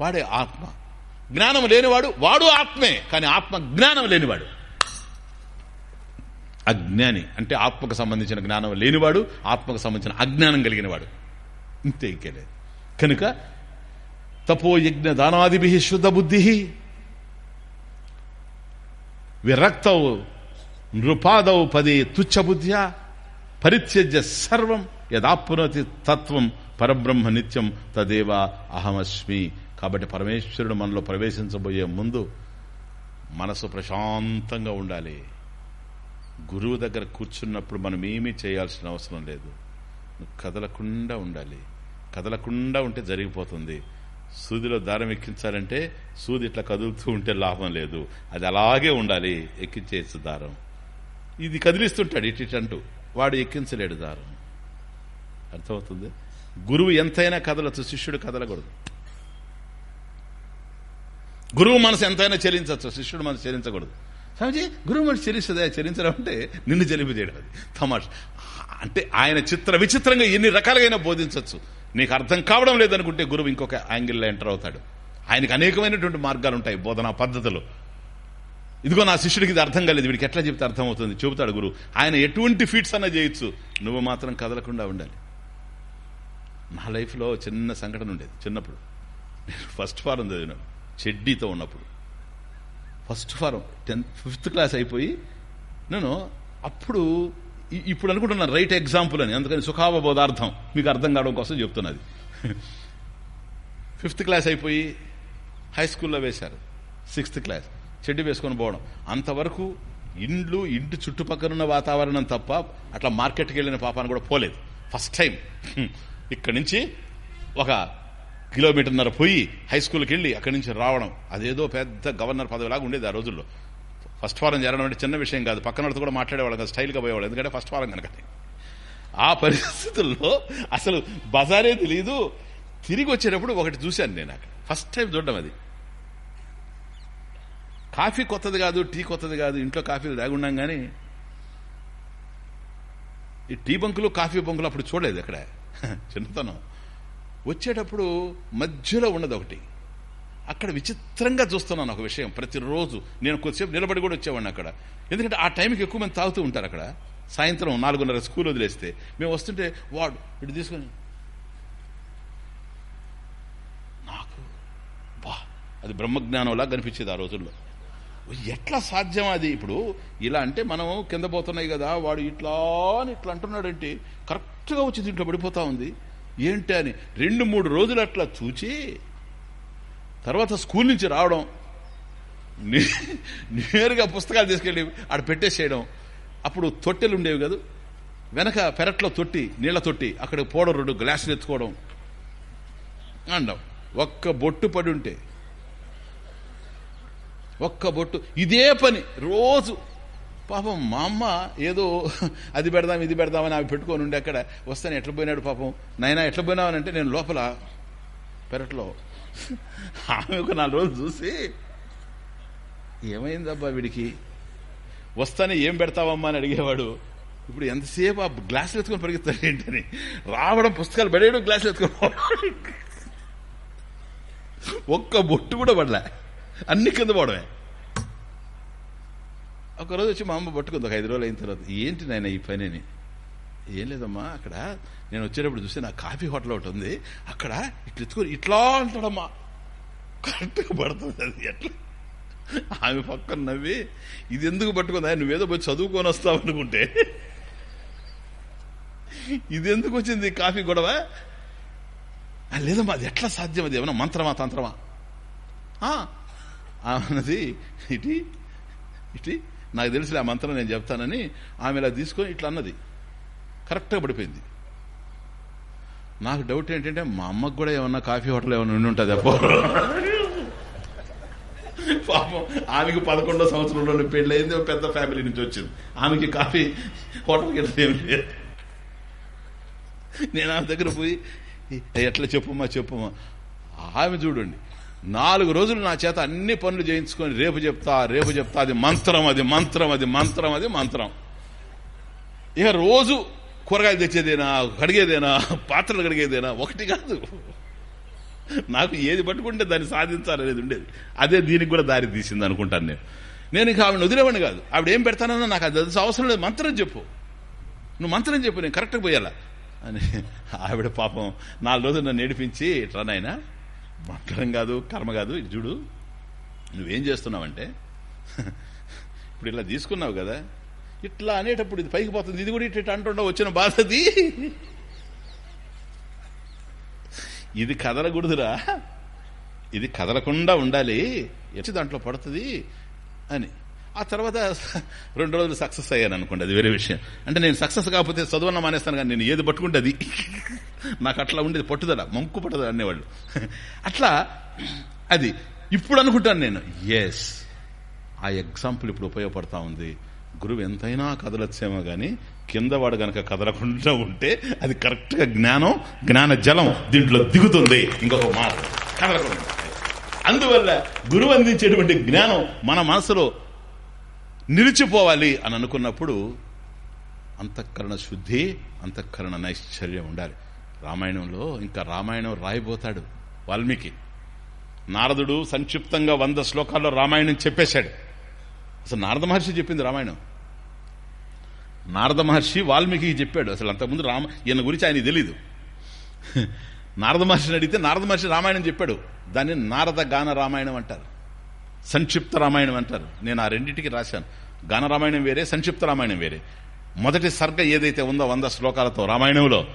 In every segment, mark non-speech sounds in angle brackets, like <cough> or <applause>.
వాడే ఆత్మ. జ్ఞానం లేనివాడు వాడు ఆత్మే కానీ ఆత్మ జ్ఞానం లేనివాడు. అజ్ఞాని అంటే ఆత్మకు సంబంధించిన జ్ఞానం లేనివాడు ఆత్మకు సంబంధించిన అజ్ఞానం కలిగినవాడు. ఇంతే ఇంకేలేదు కనుక తపో యజ్ఞ దానాదిభి శుద్ధ బుద్ధి. విరక్తవు నృపాదౌ పదే తుచ్చబుద్ధ్యా పరిత్యజ్య సర్వం యదాప్నోతి తత్వం పరబ్రహ్మ నిత్యం తదేవ అహమస్మి కాబట్టి పరమేశ్వరుడు మనలో ప్రవేశించబోయే ముందు మనసు ప్రశాంతంగా ఉండాలి. గురువు దగ్గర కూర్చున్నప్పుడు మనం ఏమీ చేయాల్సిన అవసరం లేదు. కదలకుండా ఉండాలి. కదలకుండా ఉంటే జరిగిపోతుంది. సూదిలో దారం ఎక్కించాలంటే సూది ఇట్లా కదులుతూ ఉంటే లాభం లేదు. అది అలాగే ఉండాలి. ఎక్కించేసి దారం. ఇది కదిలిస్తుంటాడు ఇటు ఇటు అంటూ. వాడు ఎక్కించలేడు దారం. అర్థమవుతుంది? గురువు ఎంతైనా కదలచ్చు శిష్యుడు కదలకూడదు. గురువు మనసు ఎంతైనా చెల్లించవచ్చు శిష్యుడు మనసు చెల్లించకూడదు స్వామిజీ గురువు మనసు చెల్లిస్తుందా చెల్లించడం అంటే నిన్ను చెల్లింపజేయడం అది. తమాష. అంటే ఆయన చిత్ర విచిత్రంగా ఎన్ని రకాలుగా బోధించవచ్చు. నీకు అర్థం కావడం లేదనుకుంటే గురువు ఇంకొక యాంగిల్లో ఎంటర్ అవుతాడు. ఆయనకు అనేకమైనటువంటి మార్గాలు ఉంటాయి బోధనా పద్ధతులు. ఇదిగో నా శిష్యుడికి ఇది అర్థం కాలేదు వీడికి ఎట్లా చెప్తే అర్థం అవుతుంది చెబుతాడు గురువు ఆయన ఎటువంటి ఫీట్స్ అన్నా చేయొచ్చు. నువ్వు మాత్రం కదలకుండా ఉండాలి. నా లైఫ్లో చిన్న సంఘటన ఉండేది చిన్నప్పుడు. నేను ఫస్ట్ ఫారం చదివినాను చెడ్డీతో ఉన్నప్పుడు. First form tenth fifth class అయిపోయి నేను అప్పుడు ఇప్పుడు అనుకుంటున్నాను రైట్ ఎగ్జాంపుల్ అని. అందుకని సుఖావబోధార్థం మీకు అర్థం కావడం కోసం చెప్తున్నది. ఫిఫ్త్ క్లాస్ అయిపోయి హై స్కూల్లో వేశారు. సిక్స్త్ క్లాస్ చెడ్డి వేసుకొని పోవడం. అంతవరకు ఇండ్లు ఇంటి చుట్టుపక్కల వాతావరణం తప్ప అట్లా మార్కెట్కి వెళ్ళిన పాపాన్ని కూడా పోలేదు. ఫస్ట్ టైం <laughs> ఇక్కడి నుంచి ఒక కిలోమీటర్న్నర పోయి హై స్కూల్కి వెళ్ళి అక్కడి నుంచి రావడం. అదేదో పెద్ద గవర్నర్ పదవిలాగా ఉండేది ఆ రోజుల్లో. ఫస్ట్ ఫారం చేరడం అంటే చిన్న విషయం కాదు. పక్కన వాళ్ళతో కూడా మాట్లాడేవాళ్ళం కదా స్టైల్గా పోయేవాళ్ళు. ఎందుకంటే ఫస్ట్ ఫారం కనుక ఆ పరిస్థితుల్లో అసలు బజారే తెలియదు తిరిగి వచ్చేటప్పుడు ఒకటి చూశాను నేను అక్కడ. ఫస్ట్ టైం చూడడం అది. కాఫీ కొత్తది కాదు టీ కొత్తది కాదు ఇంట్లో కాఫీలు తాగున్నాం కానీ ఈ టీ బంకులు కాఫీ బంకులు అప్పుడు చూడలేదు అక్కడ. <laughs> చిన్నతనం. వచ్చేటప్పుడు మధ్యలో ఉన్నది ఒకటి. అక్కడ విచిత్రంగా చూస్తున్నాను ఒక విషయం. ప్రతిరోజు నేను కొద్దిసేపు నిలబడి కూడా వచ్చేవాడిని అక్కడ. ఎందుకంటే ఆ టైంకి ఎక్కువ మంది తాగుతూ ఉంటారు అక్కడ. సాయంత్రం నాలుగున్నర స్కూల్ వదిలేస్తే. మేము వస్తుంటే వాడు ఇటు తీసుకొని నాకు బా అది బ్రహ్మజ్ఞానంలా కనిపించేది ఆ రోజుల్లో. ఎట్లా సాధ్యం అది? ఇప్పుడు ఇలా అంటే మనం కింద పోతున్నాయి కదా వాడు ఇట్లా అని ఇట్లా అంటున్నాడంటే కరెక్ట్గా వచ్చి దీంట్లో పడిపోతా ఉంది. ఏంటి అని రెండు మూడు రోజులు అట్లా చూచి తర్వాత స్కూల్ నుంచి రావడం నే- నేరుగా పుస్తకాలు తీసుకెళ్ళి ఆడ పెట్టేసేయడం. అప్పుడు తొట్టెలు ఉండేవి కదా. వెనక పెరట్లో తొట్టి నీళ్ళ తొట్టి అక్కడ పోవడం రెండు గ్లాసులు ఎత్తుకోవడం. అండం. ఒక్క బొట్టు పడి ఉంటే. ఒక్క బొట్టు. ఇదే పని రోజు పాపం మా అమ్మ ఏదో అది పెడదాం ఇది పెడదామని ఆమె పెట్టుకొని ఉండి అక్కడ వస్తాను ఎట్లా పోయినాడు పాపం? నైనా ఎట్లా పోయినావనంటే నేను లోపల పెరట్లో. ఆమె ఒక నాలుగు రోజులు చూసి ఏమైందబ్బా వీడికి? వస్తానే ఏం పెడతావమ్మా? అని అడిగేవాడు. ఇప్పుడు ఎంతసేపు ఆ గ్లాసులు ఎత్తుకొని పరిగెత్తాడు ఏంటని? రావడం పుస్తకాలు పడేయడం గ్లాసులు ఎత్తుకొని ఒక్క బొట్టు కూడా పడలే. అన్ని కింద పోవడమే. ఒకరోజు వచ్చి మా అమ్మ పట్టుకుంది ఒక ఐదు రోజులు అయిన తర్వాత ఏంటి నాయన ఈ పనిని? ఏం లేదమ్మా అక్కడ నేను వచ్చేటప్పుడు చూస్తే నా కాఫీ హోటల్ ఒకటి ఉంది అక్కడ ఇట్లా ఎత్తుకుని ఇట్లా అంటాడమ్మా. కరెక్ట్గా పడుతుంది అది ఎట్లా? ఆమె పక్కన నవ్వి ఇది ఎందుకు పట్టుకుందా? నువ్వేదో పోయి చదువుకొని వస్తావు అనుకుంటే. ఇది ఎందుకు వచ్చింది? కాఫీ గొడవ? లేదమ్మా అది ఎట్లా సాధ్యం? అది ఏమన్నా మంత్రమా తంత్రమా? అన్నది ఇటీ ఇటీ నాకు తెలిసి ఆ మంత్రం నేను చెప్తానని ఆమె ఇలా తీసుకొని ఇట్లా అన్నది. కరెక్ట్గా పడిపోయింది. నాకు డౌట్ ఏంటంటే మా అమ్మకు కూడా ఏమన్నా కాఫీ హోటల్ ఏమన్నా ఉండి ఉంటుంది అప్పో పాపం ఆమెకి పదకొండో సంవత్సరంలో పెళ్ళయింది ఒక పెద్ద ఫ్యామిలీ నుంచి వచ్చింది. ఆమెకి కాఫీ హోటల్ గిట్ల లేదు. నేను ఆమె దగ్గర పోయి ఎట్లా చెప్పుమా చెప్పుమా? ఆమె చూడండి. నాలుగు రోజులు నా చేత అన్ని పనులు చేయించుకొని రేపు చెప్తా రేపు చెప్తా అది మంత్రం అది మంత్రం అది మంత్రం అది మంత్రం. ఇక రోజు కూరగాయలు తెచ్చేదేనా కడిగేదేనా పాత్రలు కడిగేదేనా ఒకటి కాదు. నాకు ఏది పట్టుకుంటే దాన్ని సాధించాలనేది ఉండేది. అదే దీనికి కూడా దారి తీసింది అనుకుంటాను నేను. నేను ఇంకా ఆవిడ వదిలేవాడిని కాదు. ఆవిడ ఏం పెడతానన్నా నాకు అది అవసరం లేదు. మంత్రం చెప్పు. నువ్వు మంత్రం చెప్పు నేను కరెక్ట్గా పోయాలా? అని ఆవిడ పాపం నాలుగు రోజులు నన్ను ఏడిపించి ఇట్లా నాయనా మంత్రం కాదు కర్మ కాదు ఇది చూడు. నువ్వేం చేస్తున్నావంటే ఇప్పుడు ఇలా తీసుకున్నావు కదా ఇట్లా అనేటప్పుడు ఇది పైకి పోతుంది ఇది కూడా ఇట్లా అంటుండవు వచ్చిన బాధది ఇది కదలకూడదురా. ఇది కదలకుండా ఉండాలి. ఎచ్చి దాంట్లో పడుతుంది అని. ఆ తర్వాత రెండు రోజులు సక్సెస్ అయ్యాను అనుకోండి అది వేరే విషయం. అంటే నేను సక్సెస్ కాకపోతే చదువున్న మానేస్తాను కానీ నేను ఏది పట్టుకుంటే అది. నాకు అట్లా ఉండేది పట్టుదల మంకు పట్టుదల అనేవాళ్ళు. అట్లా అది ఇప్పుడు అనుకుంటాను నేను ఎస్ ఆ ఎగ్జాంపుల్ ఇప్పుడు ఉపయోగపడతా ఉంది. గురువు ఎంతైనా కదలొచ్చేమో కానీ కింద వాడు గనక కదలకుండా ఉంటే అది కరెక్ట్గా జ్ఞానం జ్ఞాన జలం దీంట్లో దిగుతుంది. ఇంకొక మాట కదలకుండా అందువల్ల గురువు అందించేటువంటి జ్ఞానం మన మనసులో నిలిచిపోవాలి అని అనుకున్నప్పుడు అంతఃకరణ శుద్ధి అంతఃకరణ నైశ్చర్యం ఉండాలి. రామాయణంలో ఇంకా రామాయణం రాయిపోతాడు వాల్మీకి. నారదుడు సంక్షిప్తంగా వంద శ్లోకాల్లో రామాయణం చెప్పేశాడు. అసలు నారద మహర్షి చెప్పింది రామాయణం. నారద మహర్షి వాల్మీకి చెప్పాడు. అసలు అంతకుముందు రామ ఈయన గురించి ఆయన తెలీదు. <laughs> నారద మహర్షిని అడిగితే నారద మహర్షి రామాయణం చెప్పాడు. దాన్ని నారద గాన రామాయణం అంటారు. సంక్షిప్త రామాయణం అంటారు. నేను ఆ రెండింటికి రాశాను. గాన రామాయణం వేరే సంక్షిప్త రామాయణం వేరే. మొదటి సర్గ ఏదైతే ఉందో వంద శ్లోకాలతో రామాయణంలో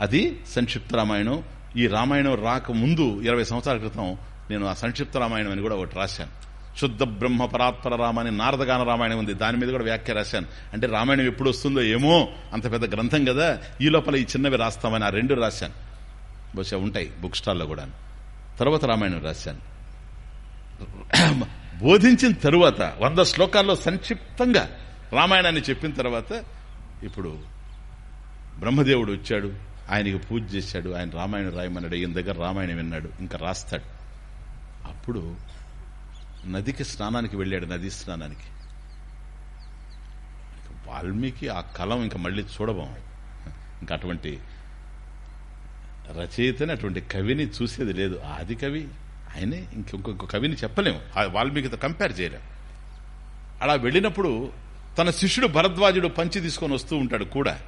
అది సంక్షిప్త రామాయణం. ఈ రామాయణం రాక ముందు ఇరవై సంవత్సరాల క్రితం నేను ఆ సంక్షిప్త రామాయణం అని కూడా ఒకటి రాశాను. శుద్ధ బ్రహ్మ పరాత్పర రామ నారదగాన రామాయణం ఉంది. దాని మీద కూడా వ్యాఖ్య రాశాను. అంటే రామాయణం ఎప్పుడు వస్తుందో ఏమో అంత పెద్ద గ్రంథం కదా. ఈ లోపల ఈ చిన్నవి రాస్తామని ఆ రెండు రాశాను. బహుశా ఉంటాయి బుక్ స్టాల్లో కూడా తర్వాత రామాయణం రాశాను. <clears throat> బోధించిన తరువాత వంద శ్లోకాల్లో సంక్షిప్తంగా రామాయణాన్ని చెప్పిన తర్వాత ఇప్పుడు బ్రహ్మదేవుడు వచ్చాడు ఆయనకి పూజ చేశాడు ఆయన రామాయణం రాయమన్నాడు ఈయన దగ్గర రామాయణం విన్నాడు ఇంకా రాస్తాడు. అప్పుడు నదికి స్నానానికి వెళ్ళాడు నది స్నానానికి. వాల్మీకి ఆ కలం ఇంకా మళ్ళీ చూడబోం. ఇంకా అటువంటి రచయితని అటువంటి కవిని చూసేది లేదు. ఆది కవి ఆయనే ఇంకొక కవిని చెప్పలేము. ఆ వాల్మీకితో కంపేర్ చేయలేము అలా వెళ్ళినప్పుడు తన శిష్యుడు భరద్వాజుడు పంచి తీసుకొని వస్తూ ఉంటాడు కూడా.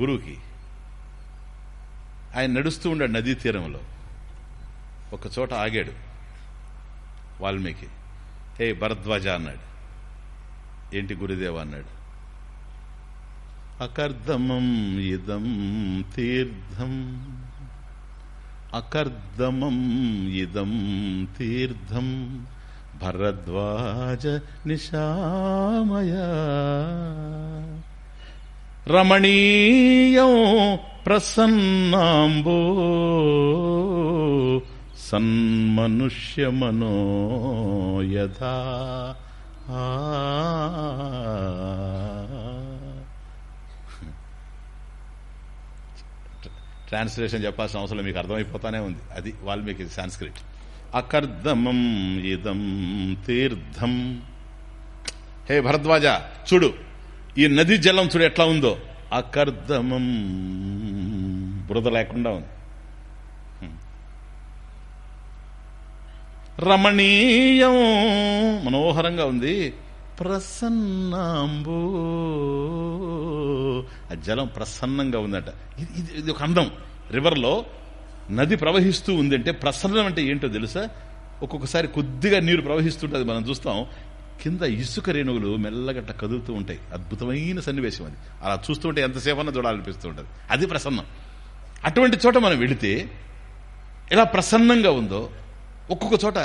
గురువుకి. ఆయన నడుస్తూ ఉండాడు నదీ తీరంలో. ఒక చోట ఆగాడు వాల్మీకి. హే భరద్వాజ అన్నాడు. ఏంటి గురుదేవ అన్నాడు. అకర్దమం ఇదం తీర్థం అకర్దమం ఇదం తీర్థం భరద్వాజ నిశామయ. రమణీయం ప్రసన్నాంబో సన్మనుష్యమనో యథా. ట్రాన్స్లేషన్ చెప్పాల్సిన అవసరం మీకు అర్థమైపోతానే ఉంది. అది వాల్మీకి సాంస్క్రిట్ అకర్దమం ఇదం తీర్థం. హే భరద్వాజ చూడు ఈ నది జలం చూడు ఎట్లా ఉందో. అకర్దమం. బురద లేకుండా ఉంది. రమణీయం. మనోహరంగా ఉంది. ప్రసన్నాంబో. ఆ జలం ప్రసన్నంగా ఉందట. ఇది ఇది ఒక అందం. రివర్లో నది ప్రవహిస్తూ ఉందంటే ప్రసన్నం అంటే ఏంటో తెలుసా? ఒక్కొక్కసారి కొద్దిగా నీరు ప్రవహిస్తుంటుంది మనం చూస్తాం. కింద ఇసుక రేణువులు మెల్లగట్ట కదులుతూ ఉంటాయి. అద్భుతమైన సన్నివేశం అది. అలా చూస్తుంటే ఎంతసేపు అన్నా చూడాలనిపిస్తూ ఉంటుంది. అది ప్రసన్నం. అటువంటి చోట మనం వెళితే ఎలా ప్రసన్నంగా ఉందో ఒక్కొక్క చోట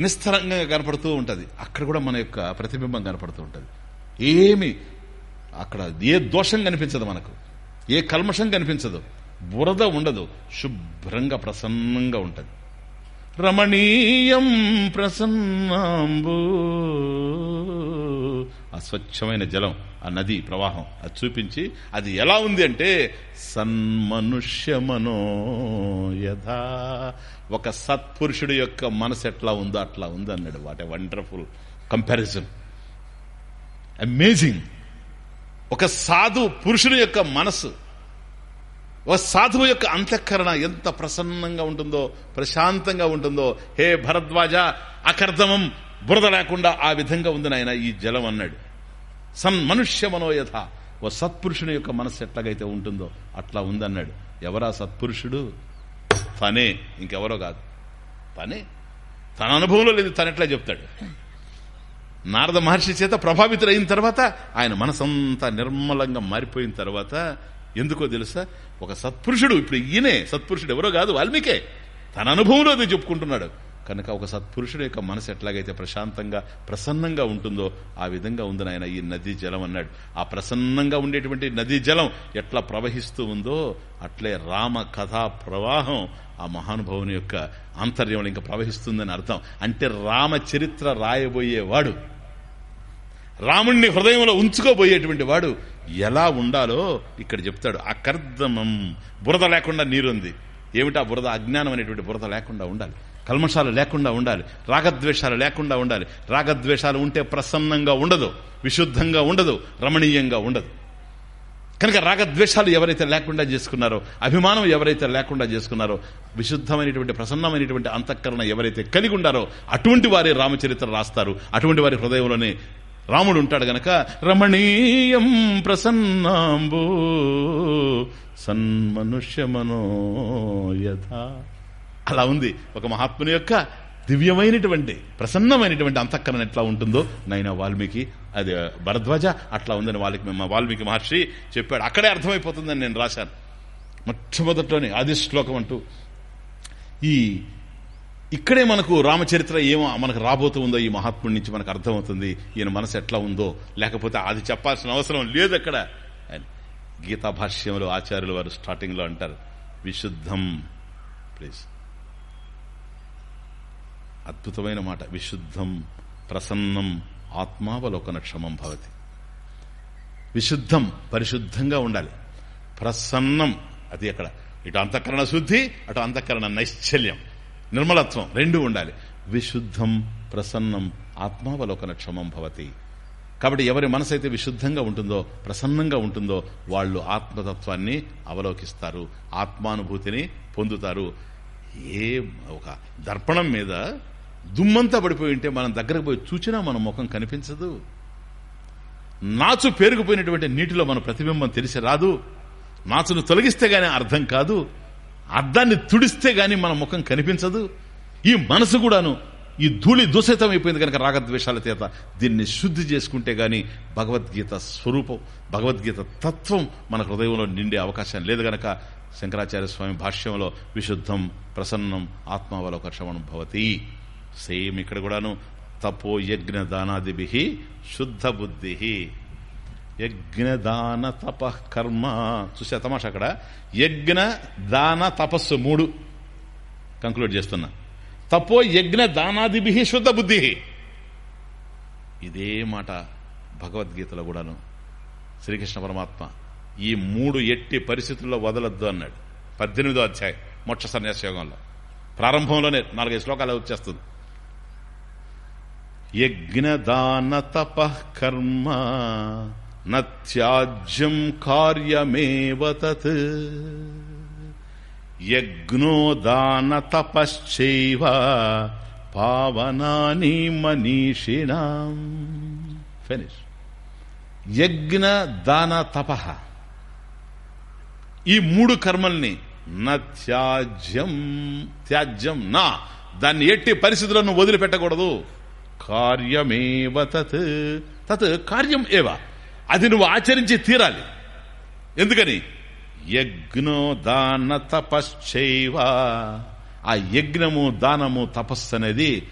నిస్తరంగా కనపడుతూ ఉంటుంది. అక్కడ కూడా మన యొక్క ప్రతిబింబం కనపడుతూ ఉంటుంది. ఏమి అక్కడ ఏ దోషం కనిపించదు మనకు. ఏ కల్మషం కనిపించదు. బురద ఉండదు శుభ్రంగా ప్రసన్నంగా ఉంటుంది. రమణీయం ప్రసన్నాంబు. ఆ స్వచ్ఛమైన జలం ఆ నది ప్రవాహం అది చూపించి అది ఎలా ఉంది అంటే సన్మనుష్య మనోయథా ఒక సత్పురుషుడు యొక్క మనసు ఎట్లా ఉందో అట్లా ఉంది అన్నాడు. What a wonderful comparison. Amazing. ఒక సాధు పురుషుడు యొక్క మనసు ఓ సాధువు యొక్క అంతఃకరణ ఎంత ప్రసన్నంగా ఉంటుందో ప్రశాంతంగా ఉంటుందో. హే భరద్వాజ అకర్దమం బురద లేకుండా ఆ విధంగా ఉంది నాయన ఈ జలం అన్నాడు. సన్ మనుష్య మనోయథ ఓ సత్పురుషుని యొక్క మనస్సు ఎట్లాగైతే ఉంటుందో అట్లా ఉందన్నాడు. ఎవరా సత్పురుషుడు? తనే. ఇంకెవరో కాదు. తనే. తన అనుభవంలో లేదు తను ఎట్లా చెప్తాడు? నారద మహర్షి చేత ప్రభావితులైన తర్వాత ఆయన మనసంతా నిర్మలంగా మారిపోయిన తర్వాత ఎందుకో తెలుసా? ఒక సత్పురుషుడు ఇప్పుడు ఈయనే సత్పురుషుడు ఎవరో కాదు వాల్మీకే. తన అనుభవంలో అది చెప్పుకుంటున్నాడు. కనుక ఒక సత్పురుషుడు యొక్క మనసు ఎట్లాగైతే ప్రశాంతంగా ప్రసన్నంగా ఉంటుందో ఆ విధంగా ఉందని ఆయన ఈ నదీ జలం అన్నాడు. ఆ ప్రసన్నంగా ఉండేటువంటి నదీ జలం ఎట్లా ప్రవహిస్తూ ఉందో అట్లే రామ కథా ప్రవాహం ఆ మహానుభావుని యొక్క ఆంతర్యంలో ఇంకా ప్రవహిస్తుందని అర్థం. అంటే రామ చరిత్ర రాయబోయేవాడు. రాముణ్ణి హృదయంలో ఉంచుకోబోయేటువంటి వాడు ఎలా ఉండాలో ఇక్కడ చెప్తాడు. అకర్దమం బురద లేకుండా నీరుంది. ఏమిటా బురద? అజ్ఞానం అనేటువంటి బురద లేకుండా ఉండాలి. కల్మషాలు లేకుండా ఉండాలి. రాగద్వేషాలు లేకుండా ఉండాలి. రాగద్వేషాలు ఉంటే ప్రసన్నంగా ఉండదు. విశుద్ధంగా ఉండదు. రమణీయంగా ఉండదు. కనుక రాగద్వేషాలు ఎవరైతే లేకుండా చేసుకున్నారో అభిమానం ఎవరైతే లేకుండా చేసుకున్నారో విశుద్ధమైనటువంటి ప్రసన్నమైనటువంటి అంతఃకరణ ఎవరైతే కలిగి ఉండారో అటువంటి వారి రామచరిత్ర రాస్తారు. అటువంటి వారి హృదయంలోనే రాముడు ఉంటాడు గనక రమణీయం ప్రసన్నాంబో సన్మనుష్య మనోయథ అలా ఉంది. ఒక మహాత్ముని యొక్క దివ్యమైనటువంటి ప్రసన్నమైనటువంటి అంతఃకరణ ఎట్లా ఉంటుందో నైనా వాల్మీకి అది భరద్వాజ అట్లా ఉందని వాళ్ళకి మా వాల్మీకి మహర్షి చెప్పాడు. అక్కడే అర్థమైపోతుందని నేను రాశాను. మొట్టమొదట్లోనే ఆది శ్లోకం అంటూ ఈ ఇక్కడే మనకు రామచరిత్ర ఏమో మనకు రాబోతూ ఉందో ఈ మహాత్ముడి నుంచి మనకు అర్థమవుతుంది ఈయన మనసు ఎట్లా ఉందో. లేకపోతే అది చెప్పాల్సిన అవసరం లేదు అక్కడ. అని గీతా భాష్యంలో ఆచార్యులు వారు స్టార్టింగ్లో అంటారు విశుద్ధం ప్లీజ్. అద్భుతమైన మాట విశుద్ధం ప్రసన్నం ఆత్మావలోకన క్షమం భవతి. విశుద్ధం పరిశుద్ధంగా ఉండాలి. ప్రసన్నం అది అక్కడ. ఇటు అంతఃకరణ శుద్ధి అటు అంతఃకరణ నైశ్చల్యం. నిర్మలత్వం రెండు ఉండాలి. విశుద్ధం ప్రసన్నం ఆత్మావలోకన క్షమం భవతి. కాబట్టి ఎవరి మనసు అయితే విశుద్ధంగా ఉంటుందో ప్రసన్నంగా ఉంటుందో వాళ్ళు ఆత్మతత్వాన్ని అవలోకిస్తారు ఆత్మానుభూతిని పొందుతారు. ఏ ఒక దర్పణం మీద దుమ్మంతా పడిపోయి ఉంటే మనం దగ్గరకు పోయి చూచినా మన ముఖం కనిపించదు. నాచు పేరుకుపోయినటువంటి నీటిలో మన ప్రతిబింబం తెలిసి రాదు. నాచును తొలగిస్తే గానీ అర్థం కాదు. అద్దాన్ని తుడిస్తే గాని మన ముఖం కనిపించదు. ఈ మనసు కూడాను ఈ ధూళి దుసితం అయిపోయింది కనుక రాగద్వేషాల చేత దీన్ని శుద్ధి చేసుకుంటే గాని భగవద్గీత స్వరూపం భగవద్గీత తత్వం మన హృదయంలో నిండే అవకాశం లేదు గనక శంకరాచార్య స్వామి భాష్యంలో విశుద్ధం ప్రసన్నం ఆత్మావలోక భవతి. సేమ్ ఇక్కడ కూడాను తపో యజ్ఞ దానాదిభి శుద్ధ బుద్ధి. యజ్ఞ దాన తప కర్మ. చూసే తమాష అక్కడ? యజ్ఞ దాన తపస్సు మూడు. కంక్లూడ్ చేస్తున్నా. తపో యజ్ఞ దానాదిభి శుద్ధ బుద్ధి. ఇదే మాట భగవద్గీతలో కూడాను. శ్రీకృష్ణ పరమాత్మ ఈ మూడు ఎట్టి పరిస్థితుల్లో వదలొద్దు అన్నాడు. పద్దెనిమిదో అధ్యాయం మోక్ష సన్యాస యోగంలో. ప్రారంభంలోనే నాలుగైదు శ్లోకాలు వచ్చేస్తుంది యజ్ఞదాన తప కర్మ. నత్యాజ్యం కార్యమేవ తత్. యజ్ఞో దాన తపశ్చైవ పావనాని మనీషిణాం. ఫినిష్ యజ్ఞ దాన తప ఈ మూడు కర్మల్ని త్యాజ్యం త్యాజ్యం నా దాన్ని ఎట్టి పరిస్థితులను వదిలిపెట్టకూడదు. కార్యమేవ తత్. తత్ కార్యం ఏవా? అది నువ్వు ఆచరించి తీరాలి. ఎందుకని? యజ్ఞో దాన తపశ్చైవ. ఆ యజ్ఞము దానము తపస్సు అనేది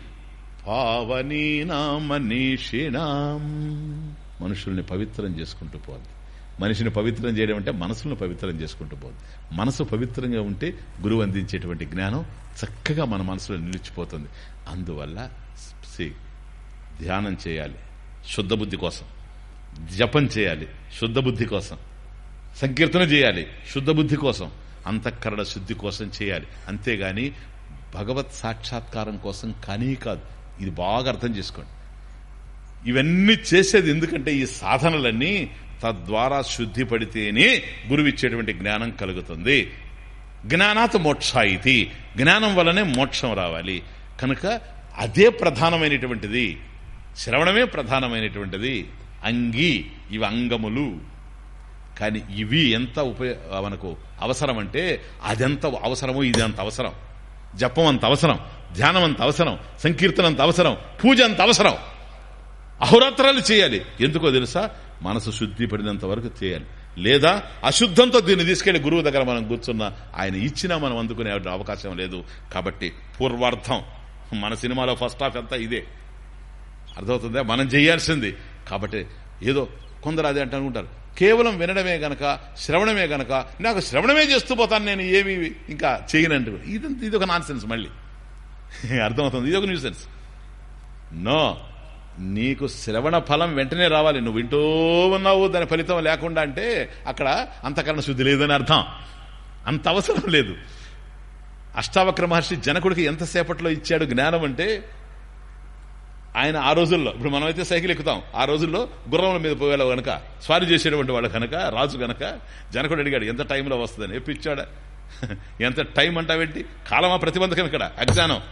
పావనీనామనీషిణాం మనుషుల్ని పవిత్రం చేసుకుంటూ పోద్ది మనిషిని పవిత్రం చేయడం అంటే మనసులను పవిత్రం చేసుకుంటూ పోద్ది మనసు పవిత్రంగా ఉంటే గురువు అందించేటువంటి జ్ఞానం చక్కగా మన మనసులో నిలిచిపోతుంది. అందువల్ల ధ్యానం చేయాలి. శుద్ధబుద్ధి కోసం. జపం చేయాలి శుద్ధ బుద్ధి కోసం. సంకీర్తన చేయాలి శుద్ధ బుద్ధి కోసం. అంతఃకరణ శుద్ధి కోసం చేయాలి. అంతేగాని భగవత్ సాక్షాత్కారం కోసం కానీ కాదు. ఇది బాగా అర్థం చేసుకోండి. ఇవన్నీ చేసేది ఎందుకంటే ఈ సాధనలన్నీ తద్వారా శుద్ధి పడితేనే గురువిచ్చేటువంటి జ్ఞానం కలుగుతుంది. జ్ఞానాత్ మోక్షాయితి జ్ఞానం వల్లనే మోక్షం రావాలి. కనుక అదే ప్రధానమైనటువంటిది. శ్రవణమే ప్రధానమైనటువంటిది. అంగి ఇవి అంగములు. కానీ ఇవి ఎంత ఉపయోగ మనకు అవసరం అంటే అదెంత అవసరమో ఇది అంత అవసరం. జపం అంత అవసరం ధ్యానం అంత అవసరం సంకీర్తన అంత అవసరం పూజ అంత అవసరం. అహోరాత్రాలు చేయాలి. ఎందుకో తెలుసా? మనసు శుద్ధి పడినంత వరకు చేయాలి. లేదా అశుద్ధంతో దీన్ని తీసుకెళ్ళి గురువు దగ్గర మనం కూర్చున్నా ఆయన ఇచ్చినా మనం అందుకునే అవకాశం లేదు. కాబట్టి పూర్వార్థం. మన సినిమాలో ఫస్ట్ హాఫ్ అంతా ఇదే. అర్థమవుతుందా? మనం చేయాల్సింది. కాబట్టి ఏదో కొందరు అదే అంటే అనుకుంటారు కేవలం వినడమే గనక శ్రవణమే గనక నాకు శ్రవణమే చేస్తూ పోతాను నేను ఏమి ఇంకా చేయనంటు. ఇది ఇది ఒక నాన్సెన్స్ మళ్ళీ. అర్థమవుతుంది. ఇది ఒక న్యూ సెన్స్ నో నీకు శ్రవణ ఫలం వెంటనే రావాలి. నువ్వు వింటూ ఉన్నావు దాని ఫలితం లేకుండా అంటే అక్కడ అంతకరణ శుద్ధి లేదని అర్థం. అంత అవసరం లేదు. అష్టావక్ర మహర్షి జనకుడికి ఎంతసేపట్లో ఇచ్చాడు జ్ఞానం అంటే ఆయన ఆ రోజుల్లో ఇప్పుడు మనమైతే సైకిల్ ఎక్కుతాం ఆ రోజుల్లో గుర్రముల మీద పోయేలా గనక స్వారీ చేసేటువంటి వాడు కనుక రాజు గనక జనకుడు అడిగాడు ఎంత టైంలో వస్తుందని? ఎప్పిచ్చాడా <laughs> ఎంత టైం అంటావేంటి కాలమా ప్రతిబంధకం ఇక్కడ అజ్ఞానం.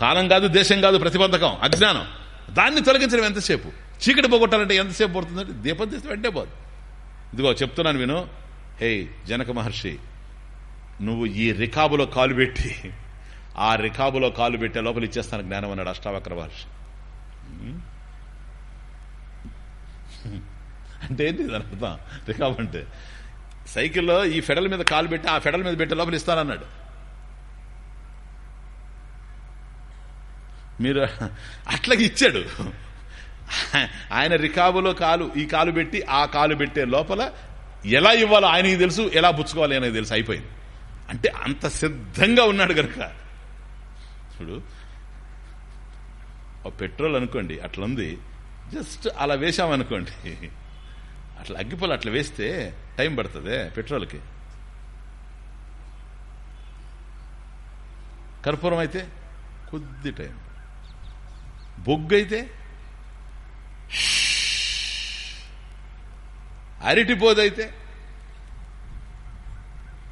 కాలం కాదు దేశం కాదు ప్రతిబంధకం అజ్ఞానం. దాన్ని తొలగించడం ఎంతసేపు? చీకటి పోగొట్టాలంటే ఎంతసేపు పడుతుందంటే దీపం తీసి వెంటనే పోదు. ఇదిగో చెప్తున్నాను విను. హే జనక మహర్షి నువ్వు ఈ రికాబులో కాలు పెట్టి ఆ రికాబులో కాలు పెట్టే లోపల ఇచ్చేస్తాను జ్ఞానం అన్నాడు అష్టావక్ర మహర్షి. Hmm? <laughs> అంటే ఏంటి దాని అర్థం? రికాబ్ అంటే సైకిల్లో ఈ ఫెడల్ మీద కాలు పెట్టి ఆ ఫెడల్ మీద పెట్టే లోపల ఇస్తానన్నాడు. మీరు అట్లాగే ఇచ్చాడు. ఆయన రికాబులో కాలు ఈ కాలు పెట్టి ఆ కాలు పెట్టే లోపల ఎలా ఇవ్వాలో ఆయనకి తెలుసు ఎలా పుచ్చుకోవాలి అనేది తెలుసు అయిపోయింది. అంటే అంత సిద్ధంగా ఉన్నాడు కనుక చూడు పెట్రోల్ అనుకోండి అట్లుంది. జస్ట్ అలా వేసామనుకోండి అట్లా అగ్గిపొలు అట్లా వేస్తే టైం పడుతుంది పెట్రోల్కి. కర్పూరం అయితే కొద్ది టైం. బొగ్గు అయితే అరటిపోదైతే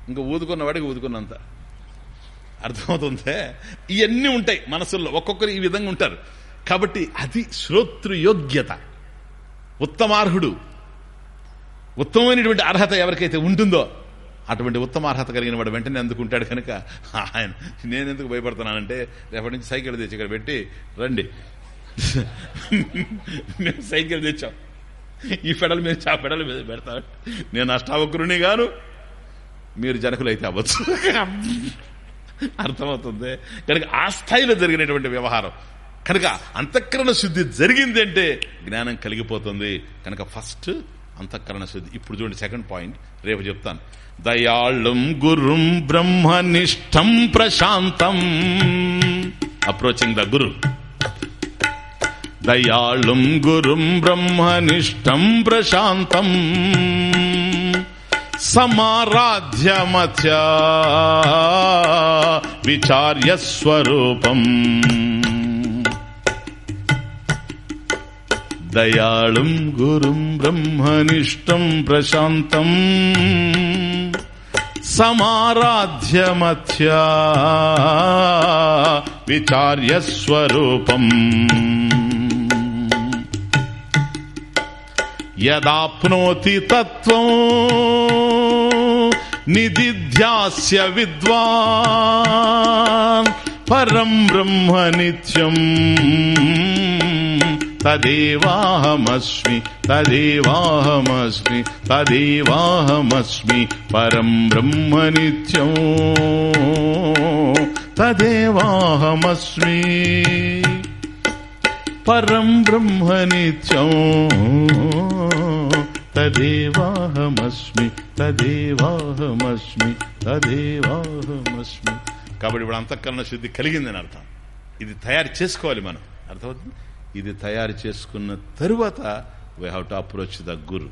ఇంకా ఊదుకున్న వాడికి ఊదుకున్నంత. అర్థమవుతుందే? ఇవన్నీ ఉంటాయి మనసుల్లో. ఒక్కొక్కరు ఈ విధంగా ఉంటారు. కాబట్టి అది శ్రోతృయోగ్యత. ఉత్తమార్హుడు. ఉత్తమమైనటువంటి అర్హత ఎవరికైతే ఉంటుందో అటువంటి ఉత్తమ అర్హత కలిగిన వాడు వెంటనే అందుకుంటాడు కనుక ఆయన నేను ఎందుకు భయపడుతున్నానంటే రేపటి నుంచి సైకిల్ తెచ్చి ఇక్కడ పెట్టి రండి. మేము సైకిల్ తెచ్చాం. ఈ పెడలు మీద ఆ పెడల మీద పెడతా నేను అష్టావక్రుని గాను మీరు జనకులు అయితే అవ్వచ్చు. అర్థమవుతుంది? కనుక ఆ స్థాయిలో జరిగినటువంటి వ్యవహారం. కనుక అంతఃకరణ శుద్ధి జరిగింది అంటే జ్ఞానం కలిగిపోతుంది. కనుక ఫస్ట్ అంతఃకరణ శుద్ధి. ఇప్పుడు చూడండి సెకండ్ పాయింట్. రేపు చెప్తాను. దయాళం గురుం బ్రహ్మనిష్టం ప్రశాంతం. అప్రోచింగ్ ద గురు. దయాళం గురుం బ్రహ్మనిష్టం ప్రశాంతం. సమారాధ్యమత్య విచార్య స్వరూపం దయాళం గురుం బ్రహ్మనిష్టం ప్రశాంతం సమారాధ్యమత్య విచార్య స్వరూపం యదాప్నోతి తత్వం నిదిధ్యాస్య విద్వాన్ పరం బ్రహ్మ నిత్యం తదేవాహమస్మి తదేవాహమస్మి తదేవాహమస్మి పరం బ్రహ్మ నిత్యం తదేవాహమస్మి పరం బ్రహ్మ నిత్యం తదేవాహమస్మి తదేవాహమస్మి తదేవాహమస్మి. కాబట్టి ఇప్పుడు అంతఃకరణ శుద్ధి కలిగిందని అర్థం. ఇది తయారు చేసుకోవాలి మనం. అర్థమవుతుంది? ఇది తయారు చేసుకున్న తరువాత why have to approach the guru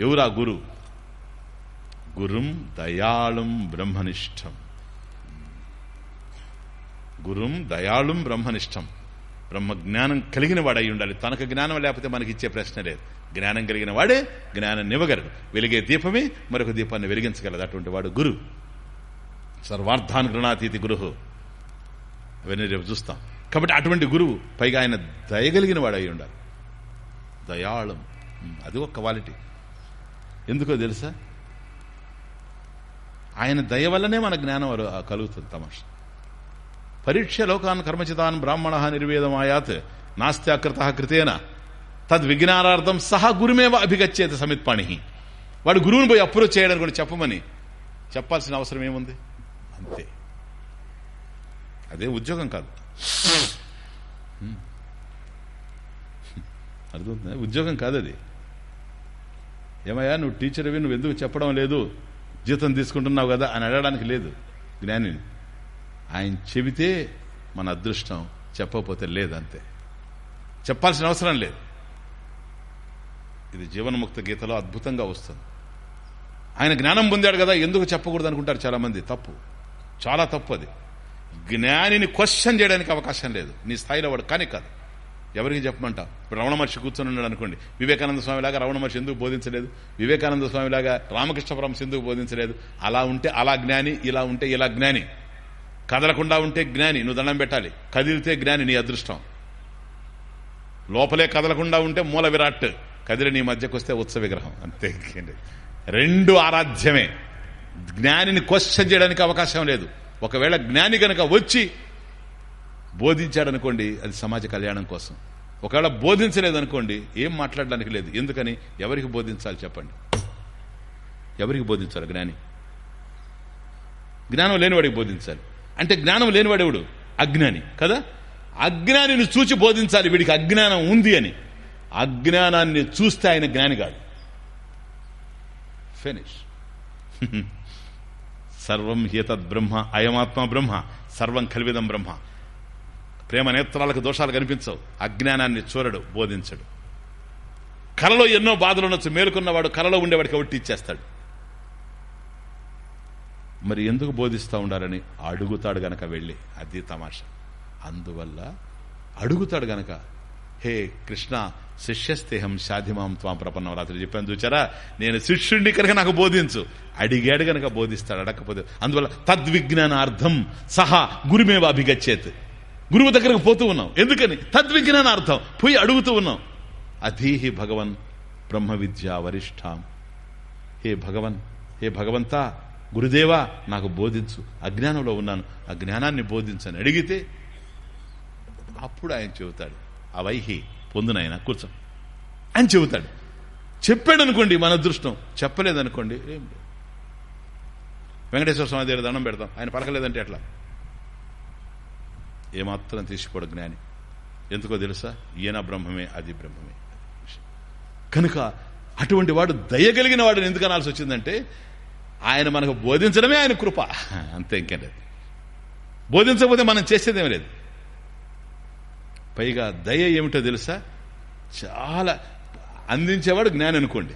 ఎవరు ఆ గురు? గురుం దయాళుం బ్రహ్మనిష్టం. గురుం దయాళం బ్రహ్మనిష్టం. బ్రహ్మ జ్ఞానం కలిగిన వాడు అయి ఉండాలి. తనకు జ్ఞానం లేకపోతే మనకి ఇచ్చే ప్రశ్న లేదు. జ్ఞానం కలిగిన వాడే జ్ఞానం ఇవ్వగలడు వెలిగే దీపమే మరొక దీపాన్ని వెలిగించగలదు అటువంటి వాడు గురు. సర్వార్థాన్ గృణాతీతి గురు. అవన్నీ రేపు చూస్తాం. కాబట్టి అటువంటి గురువు పైగా ఆయన దయగలిగిన వాడు అయి ఉండాలి. దయాళం. అది ఒక క్వాలిటీ. ఎందుకో తెలుసా? ఆయన దయ వల్లనే మన జ్ఞానం కలుగుతుంది తమాష. పరీక్ష లోకాన్ కర్మచితాన్ బ్రాహ్మణ నిర్వేదమాయాత్ నాస్త్యాకృత కృతేన. తద్విజ్ఞానార్థం సహా గురుమేవ అభిగచ్చేత సమిత్పాణి. వాడు గురువుని పోయి అప్రోచ్ చేయడానికి కూడా చెప్పమని చెప్పాల్సిన అవసరం ఏముంది? అంతే. అదే ఉద్యోగం కాదు. <laughs> అర్థమవుతుందా? ఉద్యోగం కాదు అది ఏమయ్యా నువ్వు టీచర్ అవి నువ్వు ఎందుకు చెప్పడం లేదు? జీతం తీసుకుంటున్నావు కదా అని అడగడానికి లేదు జ్ఞానిని. ఆయన చెబితే మన అదృష్టం చెప్పకపోతే లేదంతే. చెప్పాల్సిన అవసరం లేదు. ఇది జీవన్ముక్త గీతలో అద్భుతంగా వస్తుంది. ఆయన జ్ఞానం పొందాడు కదా ఎందుకు చెప్పకూడదు అనుకుంటారు చాలామంది. తప్పు. చాలా తప్పు అది. జ్ఞానిని క్వశ్చన్ చేయడానికి అవకాశం లేదు. నీ స్థాయిలో వాడు కానీ కాదు. ఎవరికి చెప్పమంటావు? ఇప్పుడు రమణ మహర్షి కూర్చొని ఉన్నాడు అనుకోండి. వివేకానంద స్వామిలాగా రమణ మహర్షి ఎందుకు బోధించలేదు? వివేకానంద స్వామిలాగా రామకృష్ణ పరమహంస ఎందుకు బోధించలేదు? అలా ఉంటే అలా జ్ఞాని ఇలా ఉంటే ఇలా జ్ఞాని. కదలకుండా ఉంటే జ్ఞాని నువ్వు దండం పెట్టాలి. కదిలితే జ్ఞాని నీ అదృష్టం. లోపలే కదలకుండా ఉంటే మూల విరాట్. కదిలి నీ మధ్యకు వస్తే ఉత్సవ విగ్రహం. అంతే రెండు ఆరాధ్యమే. జ్ఞానిని క్వశ్చన్ చేయడానికి అవకాశం లేదు. ఒకవేళ జ్ఞాని గనక వచ్చి బోధించాడనుకోండి అది సమాజ కళ్యాణం కోసం. ఒకవేళ బోధించలేదనుకోండి ఏం మాట్లాడడానికి లేదు. ఎందుకని? ఎవరికి బోధించాలి చెప్పండి. ఎవరికి బోధించాలి జ్ఞాని? జ్ఞానం లేనివాడికి బోధించాలి. అంటే జ్ఞానం లేనివాడెవడు అజ్ఞాని కదా? అజ్ఞానిని చూచి బోధించాలి. వీడికి అజ్ఞానం ఉంది అని. అజ్ఞానాన్ని చూస్తే ఆయన జ్ఞాని కాదు. ఫినిష్ <laughs> సర్వం హీతద్ బ్రహ్మ అయమాత్మ బ్రహ్మ సర్వం కలివిదం బ్రహ్మ. ప్రేమ నేత్రాలకు దోషాలు కనిపించవు అజ్ఞానాన్ని చూరడు బోధించడు. కలలో ఎన్నో బాధలు ఉండొచ్చు మేలుకున్నవాడు కలలో ఉండేవాడికి ఒట్టి ఇచ్చేస్తాడు. మరి ఎందుకు బోధిస్తూ ఉండాలని అడుగుతాడు గనక వెళ్ళి అది తమాషా. అందువల్ల అడుగుతాడు గనక హే కృష్ణ శిష్యస్తేహం శాధిమాం త్వాం ప్రపన్నం రాత్రి. చెప్పాను చూచారా? నేను శిష్యుడిని కనుక నాకు బోధించు. అడిగాడు గనక బోధిస్తాడు అడగకపోతే అందువల్ల తద్విజ్ఞానార్థం సహా గురుమేవ అభిగచ్చేత్. గురువు దగ్గరకు పోతూ ఉన్నాం. ఎందుకని? తద్విజ్ఞానార్థం. పోయి అడుగుతూ ఉన్నాం. అధీహి భగవన్ బ్రహ్మ విద్యా వరిష్టాం హే భగవన్ హే భగవంతా గురుదేవా నాకు బోధించు. అజ్ఞానంలో ఉన్నాను. ఆ జ్ఞానాన్ని బోధించని అడిగితే అప్పుడు ఆయన చెబుతాడు అవైహి పొందునైనా కూర్చో. అని చెబుతాడు. చెప్పాడు అనుకోండి మన అదృష్టం. చెప్పలేదనుకోండి ఏం వెంకటేశ్వర స్వామి దగ్గర దండం పెడతాం. ఆయన పలకలేదంటే ఎట్లా? ఏమాత్రం తీసుకోడు జ్ఞాని. ఎందుకో తెలుసా? ఈయన బ్రహ్మమే అది బ్రహ్మమే. కనుక అటువంటి వాడు దయగలిగిన వాడిని ఎందుకు అనాల్సి వచ్చిందంటే ఆయన మనకు బోధించడమే ఆయన కృప. అంతే ఇంకేం లేదు. బోధించకపోతే మనం చేసేదేం లేదు. పైగా దయ ఏమిటో తెలుసా? చాలా అందించేవాడు జ్ఞాని అనుకోండి.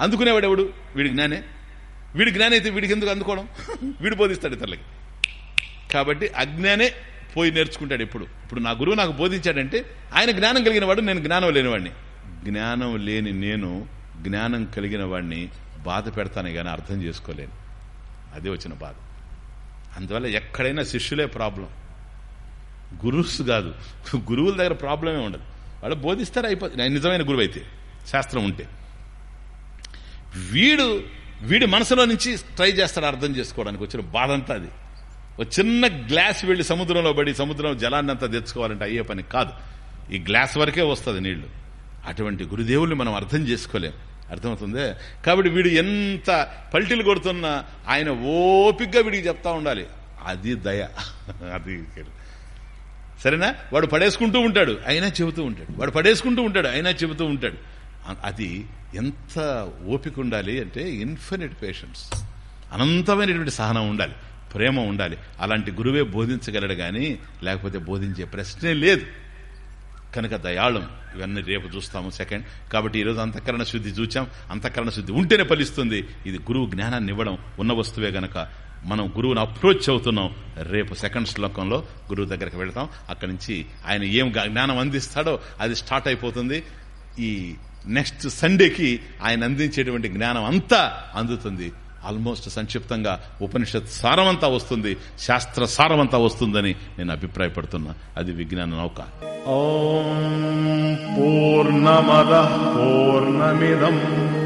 అందుకునేవాడు ఎవడు వీడి జ్ఞానే. వీడి జ్ఞానైతే వీడికి ఎందుకు అందుకోవడం? వీడు బోధిస్తాడు ఇతరులకి. కాబట్టి అజ్ఞానే పోయి నేర్చుకుంటాడు ఎప్పుడు. ఇప్పుడు నా గురువు నాకు బోధించాడంటే ఆయన జ్ఞానం కలిగిన వాడు నేను జ్ఞానం లేనివాడిని. జ్ఞానం లేని నేను జ్ఞానం కలిగిన వాడిని బాధ పెడతాను కానీ అర్థం చేసుకోలేను. అదే వచ్చిన బాధ. అందువల్ల ఎక్కడైనా శిష్యులే ప్రాబ్లం. గురుస్ కాదు. గురువుల దగ్గర ప్రాబ్లమే ఉండదు. వాళ్ళు బోధిస్తారు అయిపోతుంది నిజమైన గురువు అయితే శాస్త్రం ఉంటే. వీడు వీడి మనసులో నుంచి ట్రై చేస్తాడు అర్థం చేసుకోవడానికి. వచ్చిన బాధ అంతా అది. ఒక చిన్న గ్లాస్ వెళ్ళి సముద్రంలో పడి సముద్రం జలాన్ని అంతా తెచ్చుకోవాలంటే అయ్యే పని కాదు. ఈ గ్లాస్ వరకే వస్తుంది నీళ్ళు. అటువంటి గురుదేవుల్ని మనం అర్థం చేసుకోలేం. అర్థమవుతుందే? కాబట్టి వీడు ఎంత పల్టీలు కొడుతున్నా ఆయన ఓపిగ్గా వీడికి చెప్తా ఉండాలి. అది దయ. <laughs> అది సరేనా? వాడు పడేసుకుంటూ ఉంటాడు. అయినా చెబుతూ ఉంటాడు. వాడు పడేసుకుంటూ ఉంటాడు. అయినా చెబుతూ ఉంటాడు. అది ఎంత ఓపిక ఉండాలి అంటే ఇన్ఫినిట్ పేషెన్స్ అనంతమైనటువంటి సహనం ఉండాలి. ప్రేమ ఉండాలి. అలాంటి గురువే బోధించగలడు కానీ లేకపోతే బోధించే ప్రశ్నే లేదు. కనుక దయాళం. ఇవన్నీ రేపు చూస్తాము సెకండ్. కాబట్టి ఈరోజు అంతఃకరణ శుద్ధి చూచాం. అంతఃకరణ శుద్ధి ఉంటేనే ఫలిస్తుంది. ఇది గురువు జ్ఞానాన్ని ఇవ్వడం. ఉన్న వస్తువే గనక. మనం గురువుని అప్రోచ్ అవుతున్నాం. రేపు సెకండ్ శ్లోకంలో గురువు దగ్గరికి వెళతాం. అక్కడి నుంచి ఆయన ఏం జ్ఞానం అందిస్తాడో అది స్టార్ట్ అయిపోతుంది. ఈ నెక్స్ట్ సండేకి ఆయన అందించేటువంటి జ్ఞానం అంతా అందుతుంది. ఆల్మోస్ట్ సంక్షిప్తంగా ఉపనిషత్ సారమంతా వస్తుంది. శాస్త్ర సారమంతా వస్తుందని నేను అభిప్రాయపడుతున్నా. అది విజ్ఞాన నౌక. ఓ పూర్ణమద పూర్ణమిదం.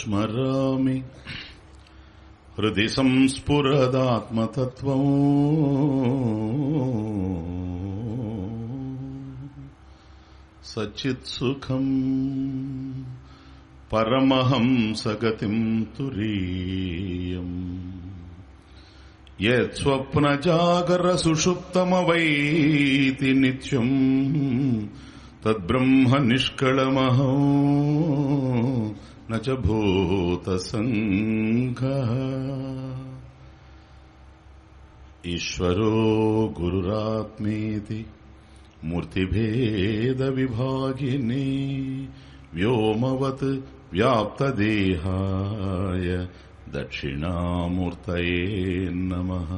ప్రాతస్మరామి హృది సంస్ఫురదాత్మతత్వం సచిత్సుఖం పరమహంసగతిం తురీయం యత్స్వప్నజాగరసుషుప్తమవైతి నిత్యం తద్బ్రహ్మ నిష్కళమహో न च भूतसङ्घः ईश्वरो गुरुरात्मेति मूर्तिभेदविभागिनी व्योमवत् व्याप्तदेहाय दक्षिणामूर्तये नमः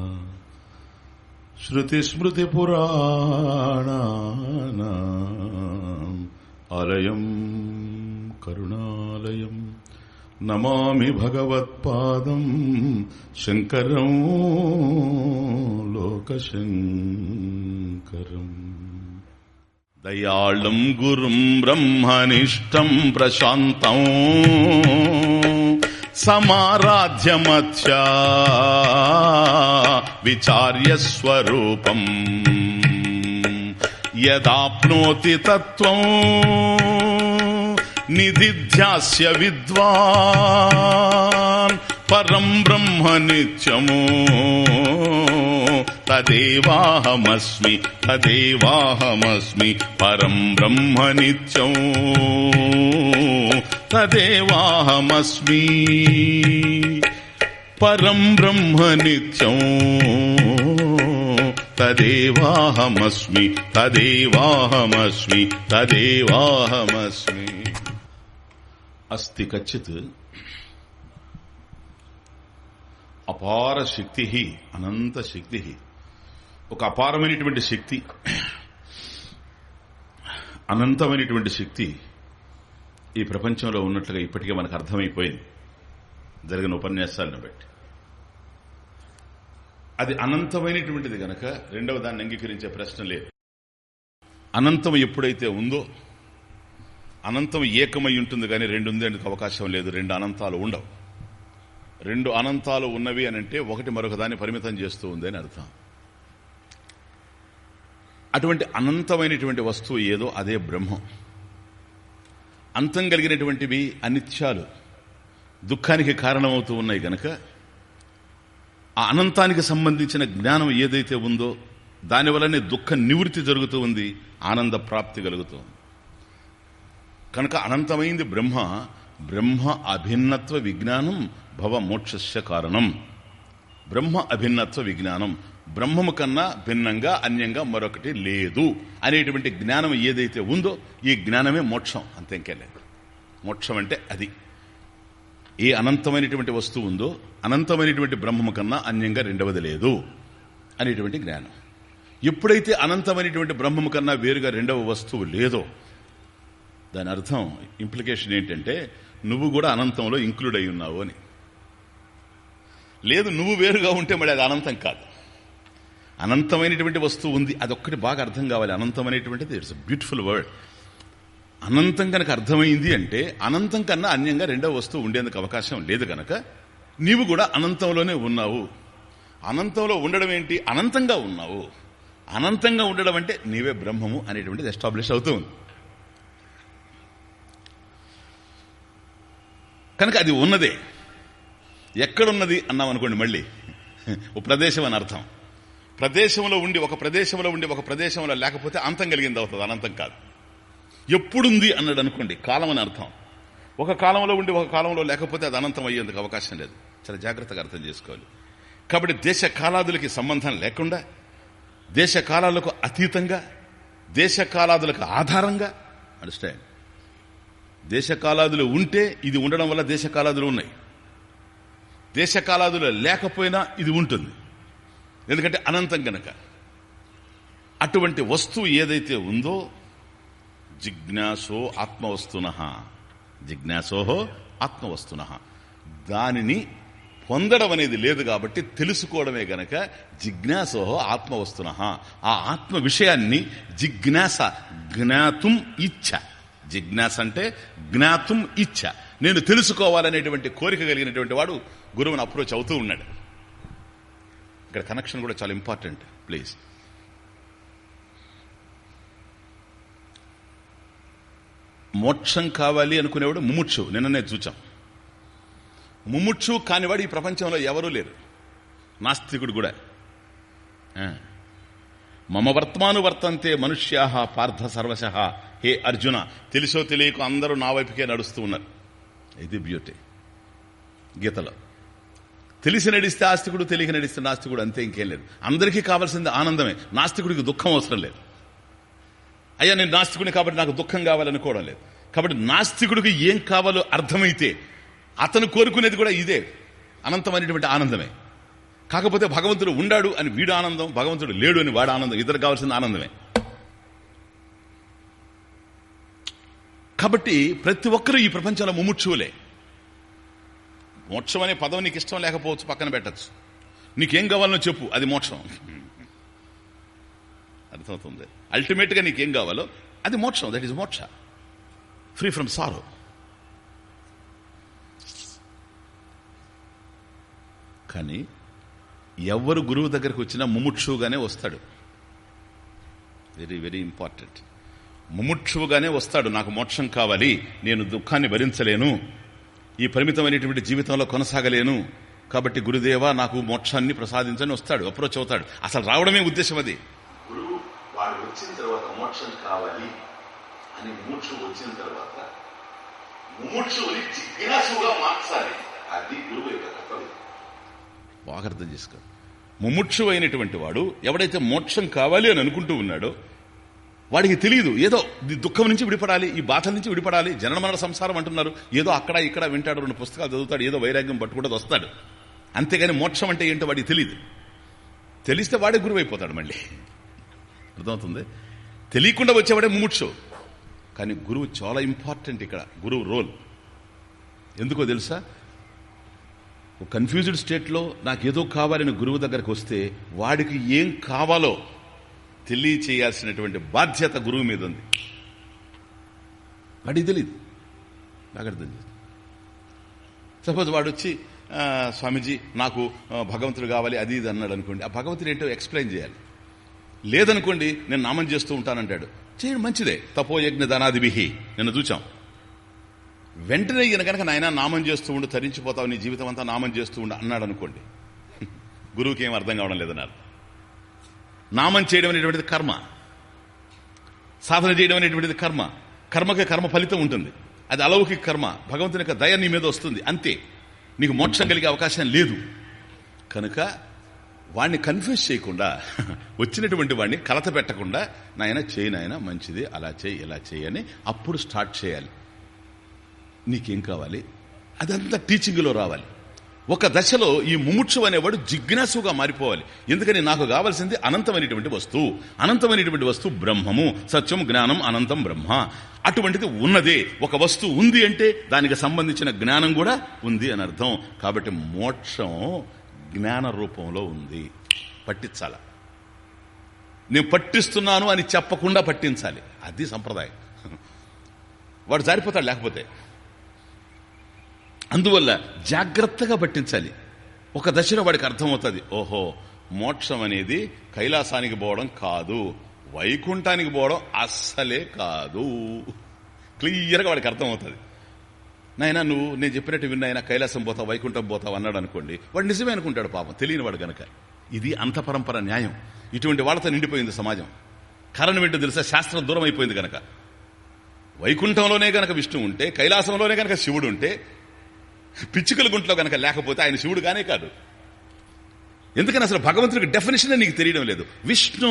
श्रुतिस्मृतिपुराणानाम् अलयम् करुणालयम् नमामि भगवत्पादम् शङ्करम् लोकशङ्करम् दयाळम् गुरुम् ब्रह्मनिष्ठम् प्रशान्तम् समाराध्यमत्या विचार्य स्वरूपम् यदाप्नोति तत्त्वम् నిధిధ్యాస్య విద్వాన్. పరం బ్రహ్మ నిత్యము. తదేవాహమస్మి తదేవాహమస్మి పరం బ్రహ్మ నిత్యం తదేవాహమస్మి పరం బ్రహ్మ నిత్యం తదేవాహమస్మి తదేవాహమస్మి తదేవాహమస్మి. అస్తి కచ్చిత్ అపార శక్తి అనంత శక్తి ఒక అపారమైనటువంటి శక్తి అనంతమైనటువంటి శక్తి ఈ ప్రపంచంలో ఉన్నట్లుగా ఇప్పటికే మనకు అర్థమైపోయింది. జరిగిన ఉపన్యాసాలను బట్టి. అది అనంతమైనటువంటిది గనక రెండవ దాన్ని అంగీకరించే ప్రశ్న లేదు. అనంతం ఎప్పుడైతే ఉందో అనంతం ఏకమై ఉంటుంది కానీ రెండు ఉండేందుకు అవకాశం లేదు. రెండు అనంతాలు ఉండవు. రెండు అనంతాలు ఉన్నవి అని అంటే ఒకటి మరొక దాన్ని పరిమితం చేస్తూ ఉంది అని అర్థం. అటువంటి అనంతమైనటువంటి వస్తువు ఏదో అదే బ్రహ్మం. అంతం కలిగినటువంటివి అనిత్యాలు. దుఃఖానికి కారణమవుతూ ఉన్నాయి గనక ఆ అనంతానికి సంబంధించిన జ్ఞానం ఏదైతే ఉందో దానివల్లనే దుఃఖ నివృత్తి జరుగుతూ ఉంది ఆనంద ప్రాప్తి కలుగుతుంది కనుక అనంతమైంది బ్రహ్మ బ్రహ్మ అభిన్నత్వ విజ్ఞానం భవ మోక్షస్య కారణం. బ్రహ్మ అభిన్నత్వ విజ్ఞానం బ్రహ్మము కన్నా భిన్నంగా అన్యంగా మరొకటి లేదు అనేటువంటి జ్ఞానం ఏదైతే ఉందో ఈ జ్ఞానమే మోక్షం అంతేంకే లేదు మోక్షం అంటే అది. ఏ అనంతమైనటువంటి వస్తువు ఉందో అనంతమైనటువంటి బ్రహ్మము కన్నా అన్యంగా రెండవది లేదు అనేటువంటి జ్ఞానం. ఎప్పుడైతే అనంతమైనటువంటి బ్రహ్మము కన్నా వేరుగా రెండవ వస్తువు లేదో దాని అర్థం ఇంప్లికేషన్ ఏంటంటే నువ్వు కూడా అనంతంలో ఇంక్లూడ్ అయి ఉన్నావు అని. లేదు నువ్వు వేరుగా ఉంటే మరి అది అనంతం కాదు. అనంతమైనటువంటి వస్తువు ఉంది అదొక్కటి బాగా అర్థం కావాలి. అనంతమైనటువంటిది ఇట్స్ బ్యూటిఫుల్ వర్డ్ అనంతం కనుక అర్థమైంది అంటే అనంతం కన్నా అన్యంగా రెండవ వస్తువు ఉండేందుకు అవకాశం లేదు కనుక నీవు కూడా అనంతంలోనే ఉన్నావు. అనంతంలో ఉండడం ఏంటి? అనంతంగా ఉన్నావు. అనంతంగా ఉండడం అంటే నీవే బ్రహ్మము అనేటువంటిది ఎస్టాబ్లిష్ అవుతుంది కనుక అది ఉన్నదే. ఎక్కడున్నది అన్నాం అనుకోండి మళ్ళీ. ఓ ప్రదేశం అని అర్థం. ప్రదేశంలో ఉండి ఒక ప్రదేశంలో ఉండి ఒక ప్రదేశంలో లేకపోతే అంతం కలిగింది అవుతుంది. అనంతం కాదు. ఎప్పుడుంది అన్నాడు అనుకోండి. కాలం అని అర్థం. ఒక కాలంలో ఉండి ఒక కాలంలో లేకపోతే అది అనంతం అయ్యేందుకు అవకాశం లేదు. చాలా జాగ్రత్తగా అర్థం చేసుకోవాలి. కాబట్టి దేశ కాలాదులకి సంబంధం లేకుండా దేశ కాలాలకు అతీతంగా దేశ కాలాదులకు ఆధారంగా అండర్స్టాండ్ దేశకాలాదులు ఉంటే ఇది ఉండడం వల్ల దేశ కాలాదులు ఉన్నాయి. దేశకాలాదులు లేకపోయినా ఇది ఉంటుంది. ఎందుకంటే అనంతం గనక అటువంటి వస్తువు ఏదైతే ఉందో జిజ్ఞాసో ఆత్మవస్తున. జిజ్ఞాసోహో ఆత్మవస్తున. దానిని పొందడం అనేది లేదు కాబట్టి తెలుసుకోవడమే గనక జిజ్ఞాసోహో ఆత్మవస్తున. ఆ ఆత్మ విషయాన్ని జిజ్ఞాస జ్ఞాతుం ఇచ్చ. జిజ్ఞాస అంటే జ్ఞాతుం ఇచ్చ. నేను తెలుసుకోవాలనేటువంటి కోరిక కలిగినటువంటి వాడు గురువుని అప్రోచ్ అవుతూ ఉన్నాడు. ఇక్కడ కనెక్షన్ కూడా చాలా ఇంపార్టెంట్ ప్లీజ్. మోక్షం కావాలి అనుకునేవాడు ముముక్షు. నిన్ననే చూచాం. ముముక్షు కానివాడు ఈ ప్రపంచంలో ఎవరూ లేరు. నాస్తికుడు కూడా. మమ వర్తమాను వర్తంతే మనుష్యా పార్థ సర్వశ. హే అర్జున తెలుసో తెలియక అందరూ నా వైపుకే నడుస్తూ ఉన్నారు. ఇది బ్యూటీ గీతలో. తెలిసి నడిస్తే ఆస్తికుడు తెలియక నడిస్తే నాస్తికుడు అంతే ఇంకేం లేదు. అందరికీ కావాల్సింది ఆనందమే. నాస్తికుడికి దుఃఖం అవసరం లేదు. అయ్యా నేను నాస్తికుడిని కాబట్టి నాకు దుఃఖం కావాలనుకోవడం లేదు. కాబట్టి నాస్తికుడికి ఏం కావాలో అర్థమైతే అతను కోరుకునేది కూడా ఇదే. అనంతమైనటువంటి ఆనందమే. కాకపోతే భగవంతుడు ఉండాడు అని వీడు ఆనందం భగవంతుడు లేడు అని వాడు ఆనందం. ఇద్దరు కావాల్సిన ఆనందమే. కాబట్టి ప్రతి ఒక్కరూ ఈ ప్రపంచంలో ముముక్షువులే. మోక్షం అనే పదం నీకు ఇష్టం లేకపోవచ్చు పక్కన పెట్టచ్చు. నీకేం కావాలనో చెప్పు అది మోక్షం. అర్థమవుతుంది? అల్టిమేట్గా నీకేం కావాలో అది మోక్షం. That is moksha. Free from sorrow కానీ ఎవరు గురువు దగ్గరకు వచ్చినా ముముక్షుగానే వస్తాడు. వెరీ వెరీ ఇంపార్టెంట్ ముముక్షువుగానే వస్తాడు. నాకు మోక్షం కావాలి. నేను దుఃఖాన్ని భరించలేను. ఈ పరిమితమైనటువంటి జీవితంలో కొనసాగలేను. కాబట్టి గురుదేవా నాకు మోక్షాన్ని ప్రసాదించని వస్తాడు అప్రోచ్ అవుతాడు. అసలు రావడమే ఉద్దేశం అది. వాడు వచ్చిన తర్వాత మోక్షం కావాలి అని ముముక్షు వచ్చిన తర్వాత జిజ్ఞాసుగా మార్చాలి. అది గురువు యొక్క కర్తవ్యం బాగా అర్థం చేసుకో. ముముక్షు అయినటువంటి వాడు ఎవడైతే మోక్షం కావాలి అని అనుకుంటూ ఉన్నాడో వాడికి తెలియదు. ఏదో దుఃఖం నుంచి విడిపడాలి ఈ బాధల నుంచి విడిపడాలి. జనన మరణ సంసారం అంటున్నారు. ఏదో అక్కడ ఇక్కడ వింటాడు రెండు పుస్తకాలు చదువుతాడు ఏదో వైరాగ్యం పట్టుకుంటే వస్తాడు. అంతేగాని మోక్షం అంటే ఏంటో వాడికి తెలియదు. తెలిస్తే వాడే గురువు అయిపోతాడు మళ్ళీ. అర్థమవుతుంది? తెలియకుండా వచ్చేవాడే ముముక్షు. కానీ గురువు చాలా ఇంపార్టెంట్ ఇక్కడ. గురువు రోల్. ఎందుకో తెలుసా? కన్ఫ్యూజ్డ్ స్టేట్లో నాకు ఏదో కావాలని గురువు దగ్గరకు వస్తే వాడికి ఏం కావాలో తెలియచేయాల్సినటువంటి బాధ్యత గురువు మీద ఉంది. వాడికి తెలియదు నాకు తెలియదు సపోజ్ వాడు వచ్చి స్వామీజీ నాకు భగవంతుడు కావాలి అది ఇది అన్నాడు అనుకోండి. ఆ భగవంతుడు ఏంటో ఎక్స్ప్లెయిన్ చేయాలి. లేదనుకోండి నేను నామం చేస్తూ ఉంటానంటాడు. చేయండి మంచిదే. తపో యజ్ఞ ధనాదిభిహి నిన్న చూచాం. వెంటనే ఈయన కనుక నాయన నామం చేస్తూ ఉండు తరించిపోతావు నీ జీవితం అంతా నామం చేస్తూ ఉండు అన్నాడు అనుకోండి <laughs> గురువుకి ఏం అర్థం కావడం లేదన్నారు. నామం చేయడం అనేటువంటిది కర్మ. సాధన చేయడం అనేటువంటిది కర్మ. కర్మకి కర్మ ఫలితం ఉంటుంది. అది అలౌకిక కర్మ. భగవంతుని యొక్క దయ నీ మీద వస్తుంది. అంతే. నీకు మోక్షం కలిగే అవకాశం లేదు. కనుక వాడిని కన్ఫ్యూజ్ చేయకుండా <laughs> వచ్చినటువంటి వాడిని కలత పెట్టకుండా నాయన చేయి నాయన మంచిది. అలా చేయి ఇలా చేయి అని అప్పుడు స్టార్ట్ చేయాలి. నీకేం కావాలి? అదంతా టీచింగ్లో రావాలి. ఒక దశలో ఈ ముముక్షు అనేవాడు జిజ్ఞాసుగా మారిపోవాలి. ఎందుకని నాకు కావాల్సింది అనంతమైనటువంటి వస్తువు. అనంతమైనటువంటి వస్తువు బ్రహ్మము. సత్యం జ్ఞానం అనంతం బ్రహ్మ. అటువంటిది ఉన్నదే. ఒక వస్తువు ఉంది అంటే దానికి సంబంధించిన జ్ఞానం కూడా ఉంది అని అర్థం. కాబట్టి మోక్షం జ్ఞాన రూపంలో ఉంది. పట్టించాల. నేను పట్టిస్తున్నాను అని చెప్పకుండా పట్టించాలి. అది సంప్రదాయం. వాడు జారిపోతాడు లేకపోతే. అందువల్ల జాగ్రత్తగా పట్టించాలి. ఒక దశలో వాడికి అర్థమవుతుంది ఓహో మోక్షం అనేది కైలాసానికి పోవడం కాదు వైకుంఠానికి పోవడం అస్సలే కాదు. క్లియర్గా వాడికి అర్థమవుతుంది. నాయన నువ్వు నేను చెప్పినట్టు విన్నాయన కైలాసం పోతావు వైకుంఠం పోతావు అన్నాడు అనుకోండి వాడు నిజమే అనుకుంటాడు పాపం తెలియని వాడు గనక. ఇది అంత పరంపర న్యాయం. ఇటువంటి వాళ్ళతో నిండిపోయింది సమాజం. కారణం ఏంటో తెలుసా? శాస్త్రం దూరం అయిపోయింది గనక. వైకుంఠంలోనే గనక విష్ణు ఉంటే కైలాసంలోనే గనక శివుడు ఉంటే పిచ్చుకల గుంట్లో గనక లేకపోతే ఆయన శివుడు కానే కాదు. ఎందుకని అసలు భగవంతుడికి డెఫినేషన్ నీకు తెలియడం లేదు. విష్ణు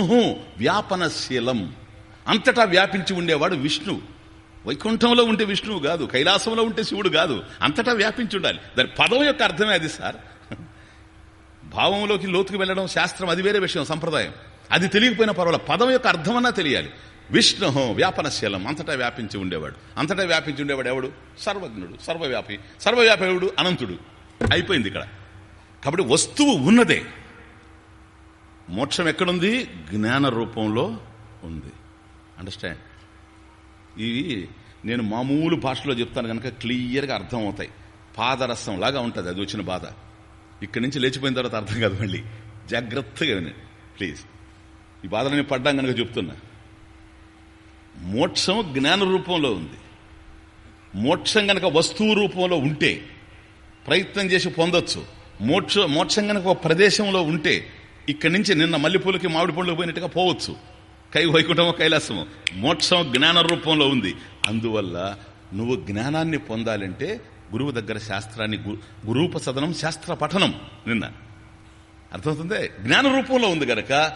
వ్యాపనశీలం. అంతటా వ్యాపించి ఉండేవాడు విష్ణు. వైకుంఠంలో ఉంటే విష్ణువు కాదు కైలాసంలో ఉంటే శివుడు కాదు. అంతటా వ్యాపించి ఉండాలి. దాని పదం యొక్క అర్థమే అది సార్. భావంలోకి లోతుకు వెళ్ళడం శాస్త్రం అది వేరే విషయం సంప్రదాయం. అది తెలియకపోయినా పర్వాలేదు. పదం యొక్క అర్థమన్నా తెలియాలి. విష్ణు వ్యాపనశీలం. అంతటా వ్యాపించి ఉండేవాడు. అంతటా వ్యాపించి ఉండేవాడు ఎవడు? సర్వజ్ఞుడు. సర్వవ్యాపి. సర్వవ్యాపి ఎవడు? అనంతుడు. అయిపోయింది ఇక్కడ. కాబట్టి వస్తువు ఉన్నదే. మోక్షం ఎక్కడుంది? జ్ఞాన రూపంలో ఉంది. అండర్స్టాండ్ ఇవి నేను మామూలు భాషలో చెప్తాను కనుక క్లియర్గా అర్థం అవుతాయి పాదరసం లాగా ఉంటుంది. అది వచ్చిన బాధ. ఇక్కడి నుంచి లేచిపోయిన తర్వాత అర్థం కాదు మళ్ళీ. జాగ్రత్తగా వినండి ప్లీజ్ ఈ బాధలు నేను పడ్డాం కనుక చెప్తున్నా. మోక్షం జ్ఞాన రూపంలో ఉంది. మోక్షం గనక వస్తువు రూపంలో ఉంటే ప్రయత్నం చేసి పొందొచ్చు. మోక్ష మోక్షం గనక ఒక ప్రదేశంలో ఉంటే ఇక్కడి నుంచి నిన్న మల్లెపూలకి మామిడి పళ్ళు పోయినట్టుగా పోవచ్చు. కై వైకుంఠమో కైలాసమో. మోక్షం జ్ఞాన రూపంలో ఉంది. అందువల్ల నువ్వు జ్ఞానాన్ని పొందాలంటే గురువు దగ్గర శాస్త్రాన్ని గు- గురూపసదనం శాస్త్ర పఠనం నిన్న. అర్థమవుతుంది? జ్ఞాన రూపంలో ఉంది గనక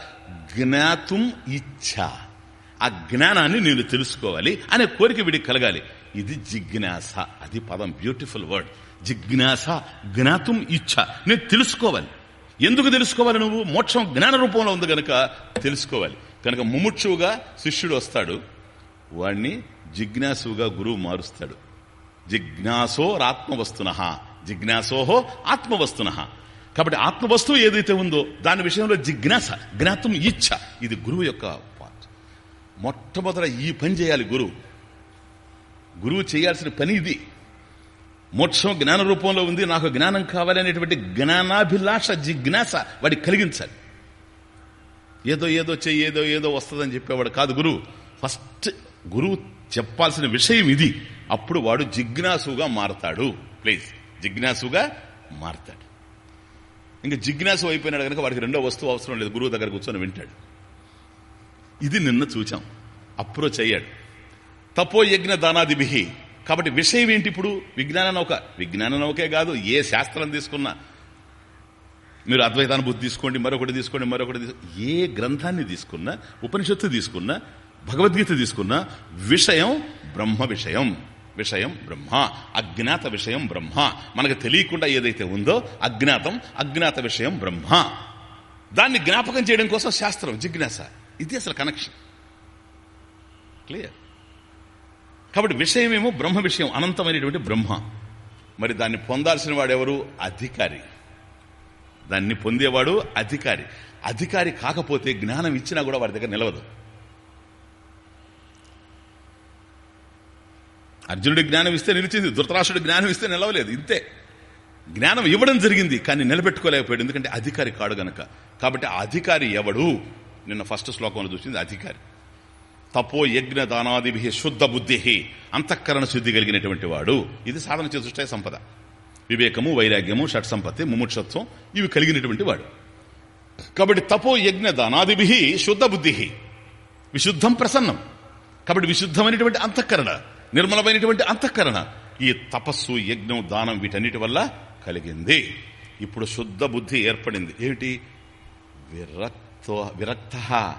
జ్ఞాతుం ఇచ్చా. ఆ జ్ఞానాన్ని నేను తెలుసుకోవాలి అనే కోరిక వీడికి కలగాలి. ఇది జిజ్ఞాస. అది పదం. బ్యూటిఫుల్ వర్డ్ జిజ్ఞాస జ్ఞాతుం ఇచ్ఛ నేను తెలుసుకోవాలి. ఎందుకు తెలుసుకోవాలి నువ్వు? మోక్షం జ్ఞాన రూపంలో ఉంది గనక తెలుసుకోవాలి. కనుక ముముక్షువుగా శిష్యుడు వస్తాడు. వాణ్ణి జిజ్ఞాసుగా గురువు మారుస్తాడు. జిజ్ఞాసోరాత్మవస్తున జిజ్ఞాసోహో ఆత్మవస్తున. కాబట్టి ఆత్మవస్తువు ఏదైతే ఉందో దాని విషయంలో జిజ్ఞాస జ్ఞాతం ఇచ్ఛ ఇది గురువు యొక్క మొట్టమొదట ఈ పని చేయాలి గురువు. గురువు చేయాల్సిన పని ఇది. మోక్షం జ్ఞాన రూపంలో ఉంది నాకు జ్ఞానం కావాలి అనేటువంటి జ్ఞానాభిలాష జిజ్ఞాస వాడికి కలిగించాలి. ఏదో ఏదో చెయ్యి ఏదో ఏదో వస్తుందని చెప్పేవాడు కాదు గురువు. ఫస్ట్ గురువు చెప్పాల్సిన విషయం ఇది. అప్పుడు వాడు జిజ్ఞాసుగా మారతాడు. ప్లీజ్ జిజ్ఞాసుగా మారతాడు. ఇంకా జిజ్ఞాసు అయిపోయినాడు కనుక వాడికి రెండో వస్తువు అవసరం లేదు. గురువు దగ్గర కూర్చొని వింటాడు. ఇది నిన్న చూచాం. అప్రోచ్ అయ్యాడు. తపో యజ్ఞ దానాదిభి. కాబట్టి విషయం ఏంటి ఇప్పుడు? విజ్ఞాన నౌక. విజ్ఞాన నౌకే కాదు. ఏ శాస్త్రం తీసుకున్నా. మీరు అద్వైతానుభూతి తీసుకోండి మరొకటి తీసుకోండి మరొకటి తీసుకో ఏ గ్రంథాన్ని తీసుకున్నా ఉపనిషత్తు తీసుకున్నా భగవద్గీత తీసుకున్నా విషయం బ్రహ్మ విషయం. విషయం బ్రహ్మ. అజ్ఞాత విషయం బ్రహ్మ. మనకు తెలియకుండా ఏదైతే ఉందో అజ్ఞాతం అజ్ఞాత విషయం బ్రహ్మ. దాన్ని జ్ఞాపకం చేయడం కోసం శాస్త్రం జిజ్ఞాస. ఇది అసలు కనెక్షన్ క్లియర్ కాబట్టి విషయమేమో బ్రహ్మ విషయం అనంతమైనటువంటి బ్రహ్మ. మరి దాన్ని పొందాల్సిన వాడెవరు? అధికారి. దాన్ని పొందేవాడు అధికారి. అధికారి కాకపోతే జ్ఞానం ఇచ్చినా కూడా వాడి దగ్గర నిలవదు. అర్జునుడి జ్ఞానం ఇస్తే నిలిచింది ధృతరాష్ట్రుడి జ్ఞానం ఇస్తే నిలవలేదు ఇంతే. జ్ఞానం ఇవ్వడం జరిగింది కానీ నిలబెట్టుకోలేకపోయాడు ఎందుకంటే అధికారి కాడు గనక. కాబట్టి అధికారి ఎవడు? నిన్న ఫస్ట్ శ్లోకంలో చూసింది అధికారి. తపో యజ్ఞ దానాదిభి శుద్ధ బుద్ధి అంతఃకరణ శుద్ధి కలిగినటువంటి వాడు. ఇది సాధన చతుష్టయ సంపద. వివేకము వైరాగ్యము షట్ సంపత్తి ముముక్షత్వం ఇవి కలిగినటువంటి వాడు. కాబట్టి తపో యజ్ఞ దానాదిభి శుద్ధ బుద్ధి. విశుద్ధం ప్రసన్నం. కాబట్టి విశుద్ధమైనటువంటి అంతఃకరణ నిర్మలమైనటువంటి అంతఃకరణ ఈ తపస్సు యజ్ఞం దానం వీటన్నిటి వల్ల కలిగింది. ఇప్పుడు శుద్ధ బుద్ధి ఏర్పడింది. ఏమిటి? విరక్తో. విరక్త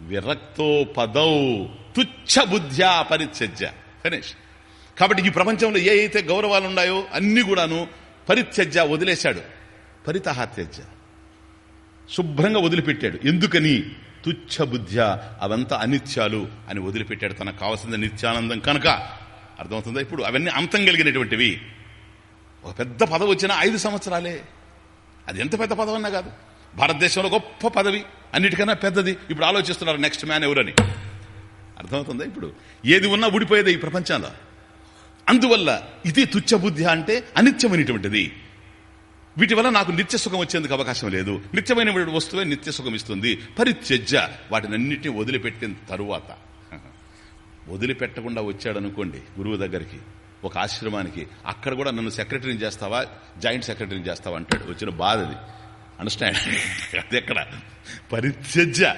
విరక్తో. పదౌ తుచ్చ బుద్ధ్యా పరిత్యజ్య. గణేష్ కాబట్టి ఈ ప్రపంచంలో ఏ అయితే గౌరవాలు ఉన్నాయో అన్ని కూడాను పరిత్యజ్య వదిలేశాడు. పరితహత్జ్య శుభ్రంగా వదిలిపెట్టాడు. ఎందుకని? తుచ్చ బుద్ధ్య అవంతా అనిత్యాలు అని వదిలిపెట్టాడు. తనకు కావాల్సింది నిత్యానందం కనుక. అర్థమవుతుందా ఇప్పుడు? అవన్నీ అంతం కలిగినటువంటివి. ఒక పెద్ద పదవి వచ్చినా ఐదు సంవత్సరాలే. అది ఎంత పెద్ద పదవి అన్నా కాదు. భారతదేశంలో గొప్ప పదవి. అన్నిటికన్నా పెద్దది. ఇప్పుడు ఆలోచిస్తున్నారు నెక్స్ట్ మ్యాన్ ఎవరని. అర్థమవుతుందా ఇప్పుడు? ఏది ఉన్నా ఊడిపోయేది ఈ ప్రపంచంలో. అందువల్ల ఇది తుచ్చబుద్ధి అంటే అనిత్యమైనటువంటిది. వీటి వల్ల నాకు నిత్య సుఖం వచ్చేందుకు అవకాశం లేదు. నిత్యమైన వస్తువే నిత్య సుఖం ఇస్తుంది. పరిత్యజ్య వాటినన్నిటిని వదిలిపెట్టిన తరువాత. వదిలిపెట్టకుండా వచ్చాడనుకోండి గురువు దగ్గరికి ఒక ఆశ్రమానికి అక్కడ కూడా నన్ను సెక్రటరీని చేస్తావా? జాయింట్ సెక్రటరీని చేస్తావా? అంటాడు. వచ్చిన బాధ అది అండర్స్టాండ్ <laughs> అది ఎక్కడ? పరిత్యజ్య.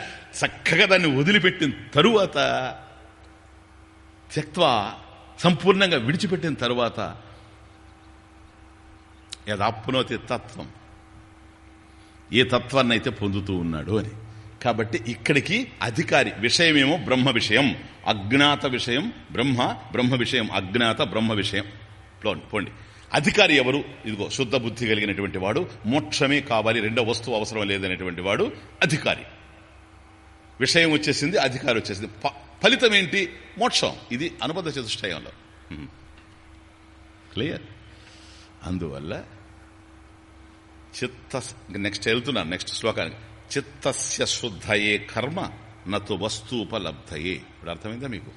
చక్కగా దాన్ని వదిలిపెట్టిన తరువాత త్యక్వా సంపూర్ణంగా విడిచిపెట్టిన తరువాత యదాప్నోతి తత్వం. ఏ తత్వాన్ని అయితే పొందుతూ ఉన్నాడు అని. కాబట్టి ఇక్కడికి అధికారి విషయమేమో బ్రహ్మ విషయం. అజ్ఞాత విషయం బ్రహ్మ బ్రహ్మ విషయం అజ్ఞాత బ్రహ్మ విషయం. పోండి పోండి. అధికారి ఎవరు? ఇదిగో శుద్ధ బుద్ధి కలిగినటువంటి వాడు మోక్షమే కావాలి రెండో వస్తువు అవసరం లేదనేటువంటి వాడు అధికారి. విషయం వచ్చేసింది అధికారి వచ్చేసింది. ఫలితం ఏంటి? మోక్షం. ఇది అనుబద్ధ చతుష్టయంలో. క్లియర్? అందువల్ల చిత్త నెక్స్ట్ వెళ్తున్నాను నెక్స్ట్ శ్లోకానికి. చిత్తస్య శుద్ధయే కర్మ నతు వస్తుపలబ్ధయే ఇప్పుడు అర్థమైందా మీకు?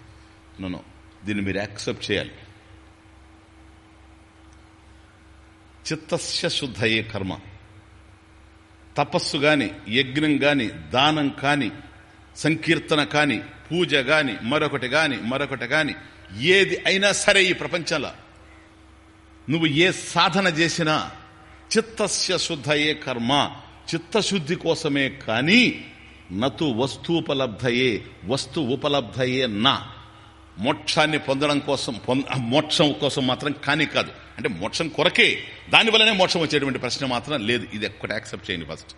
నన్ను దీన్ని మీరు యాక్సెప్ట్ చేయాలి. చిత్తస్య శుద్ధయే కర్మ. తపస్సు గాని యజ్ఞం గాని దానం కాని సంకీర్తన కాని పూజ గాని మరొకటి గాని మరొకటి గాని ఏది అయినా సరే ఈ ప్రపంచంలో. నువ్వు ఏ సాధన చేసినా చిత్తస్య శుద్ధయే కర్మ. చిత్తశుద్ధి కోసమే కాని నతు వస్తుపలబ్ధయే వస్తు ఉపలబ్ధయే నా. మోక్షాన్ని పొందడం కోసం పొంద- మోక్షం కోసం మాత్రం కానీ కాదు. అంటే మోక్షం కొరకే దానివల్లనే మోక్షం వచ్చేటువంటి ప్రశ్న మాత్రం లేదు. ఇది ఒక్కటి యాక్సెప్ట్ చేయండి ఫస్ట్.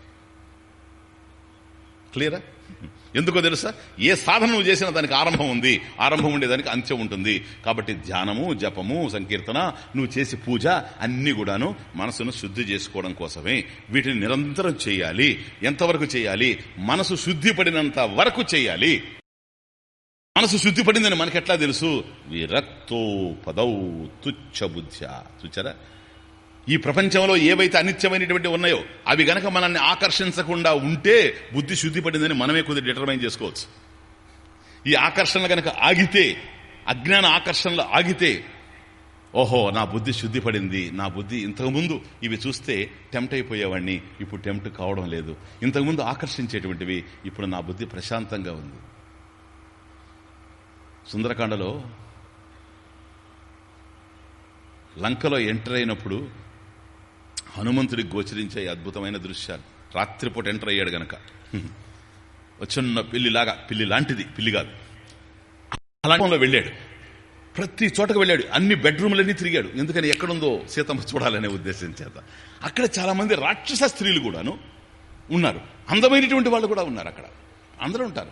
క్లియరా? ఎందుకో తెలుసా? ఏ సాధన నువ్వు చేసినా దానికి ఆరంభం ఉంది. ఆరంభం ఉండేదానికి అంత్యం ఉంటుంది. కాబట్టి ధ్యానము జపము సంకీర్తన నువ్వు చేసి పూజ అన్ని కూడాను మనసును శుద్ధి చేసుకోవడం కోసమే. వీటిని నిరంతరం చేయాలి. ఎంతవరకు చేయాలి? మనసు శుద్ధి పడినంత వరకు చేయాలి. మనసు శుద్ధి పడిందని మనకెట్లా తెలుసు? విరక్తో పదౌ తుచ్చ బుద్ధ్య. చూచారా? ఈ ప్రపంచంలో ఏవైతే అనిత్యమైనటువంటి ఉన్నాయో అవి గనక మనల్ని ఆకర్షించకుండా ఉంటే బుద్ధి శుద్ధి పడిందని మనమే కొద్దిగా డిటర్మైన్ చేసుకోవచ్చు. ఈ ఆకర్షణ గనక ఆగితే అజ్ఞాన ఆకర్షణలు ఆగితే ఓహో నా బుద్ధి శుద్ధి పడింది నా బుద్ధి ఇంతకుముందు ఇవి చూస్తే టెంప్ట్ అయిపోయేవాడిని ఇప్పుడు టెంప్ట్ కావడం లేదు. ఇంతకుముందు ఆకర్షించేటువంటివి ఇప్పుడు నా బుద్ధి ప్రశాంతంగా ఉంది. సుందరకాండలో లంకలో ఎంటర్ అయినప్పుడు హనుమంతుడికి గోచరించే అద్భుతమైన దృశ్యాలు. రాత్రిపూట ఎంటర్ అయ్యాడు గనక. వచ్చిన చిన్న పిల్లిలాగా పిల్లి లాంటిది పిల్లి కాదు. అలాంటిలో వెళ్ళాడు. ప్రతి చోటకు వెళ్ళాడు. అన్ని బెడ్రూమ్లన్నీ తిరిగాడు. ఎందుకని ఎక్కడుందో సీతమ్మ చూడాలనే ఉద్దేశం చేత. అక్కడ చాలామంది రాక్షస స్త్రీలు కూడాను ఉన్నారు. అందమైనటువంటి వాళ్ళు కూడా ఉన్నారు అక్కడ. అందరూ ఉంటారు.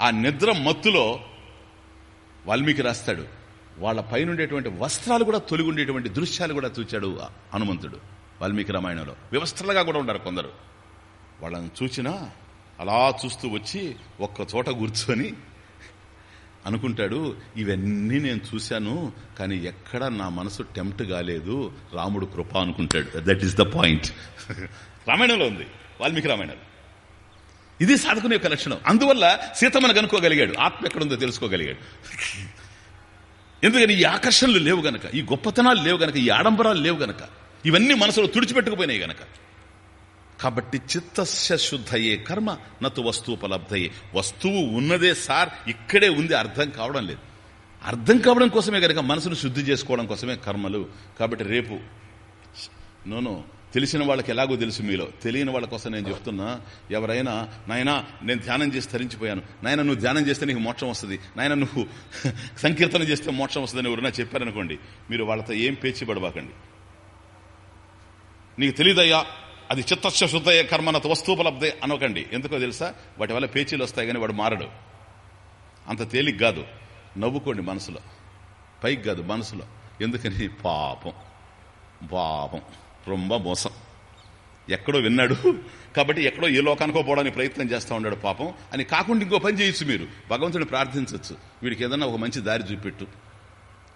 ఆ నిద్ర మత్తులో వాల్మీకి రాస్తాడు. వాళ్ళ పైనుండేటువంటి వస్త్రాలు కూడా తొలిగుండేటువంటి దృశ్యాలు కూడా చూచాడు హనుమంతుడు వాల్మీకి రామాయణంలో. వ్యవస్థలుగా కూడా ఉన్నారు కొందరు. వాళ్ళని చూచినా అలా చూస్తూ వచ్చి ఒక్క చోట కూర్చొని అనుకుంటాడు ఇవన్నీ నేను చూశాను కానీ ఎక్కడ నా మనసు టెంప్ట్ కాలేదు రాముడు కృప అనుకుంటాడు. దట్ ఈస్ ద పాయింట్ రామాయణంలో ఉంది. వాల్మీకి రామాయణంలో ఇది సాధకుని యొక్క లక్షణం. అందువల్ల సీతమ్మను కనుక్కోగలిగాడు. ఆత్మ ఎక్కడుందో తెలుసుకోగలిగాడు. ఎందుకని ఈ ఆకర్షణలు లేవు గనక ఈ గొప్పతనాలు లేవు గనక ఈ ఆడంబరాలు లేవు గనక ఇవన్నీ మనసులో తుడిచిపెట్టుకుపోయినాయి గనక. కాబట్టి చిత్తస్య శుద్ధయే కర్మ నతు వస్తువుపలబ్ధయే. వస్తువు ఉన్నదే సార్ ఇక్కడే ఉంది అర్థం కావడం లేదు. అర్థం కావడం కోసమే కనుక మనసును శుద్ధి చేసుకోవడం కోసమే కర్మలు. కాబట్టి రేపు నోనో తెలిసిన వాళ్ళకి ఎలాగో తెలుసు మీలో. తెలియని వాళ్ళ కోసం నేను చెప్తున్నా ఎవరైనా నాయనా నేను ధ్యానం చేసి తరించిపోయాను. నాయన నువ్వు ధ్యానం చేస్తే నీకు మోక్షం వస్తుంది. నాయన నువ్వు <laughs> సంకీర్తన చేస్తే మోక్షం వస్తుందని ఎవరైనా చెప్పారనుకోండి మీరు వాళ్ళతో ఏం పేచి పడబాకండి. నీకు తెలియదయ్యా అది చిత్తస్య శుద్ధయ కర్మనత వస్తువుపలబ్ధే అనకండి. ఎందుకో తెలుసా? వాటి వల్ల పేచీలు వస్తాయి కానీ వాడు మారడు. అంత తేలిక కాదు. నవ్వుకోండి మనసులో. పైకి కాదు మనసులో. ఎందుకని? పాపం. పాపం. రొంబ మోసం. ఎక్కడో విన్నాడు. కాబట్టి ఎక్కడో ఏ లోకానికో పోవడానికి ప్రయత్నం చేస్తూ ఉన్నాడు పాపం. అని కాకుండా ఇంకో పని చేయొచ్చు మీరు. భగవంతుని ప్రార్థించవచ్చు. వీడికి ఏదన్నా ఒక మంచి దారి చూపెట్టు.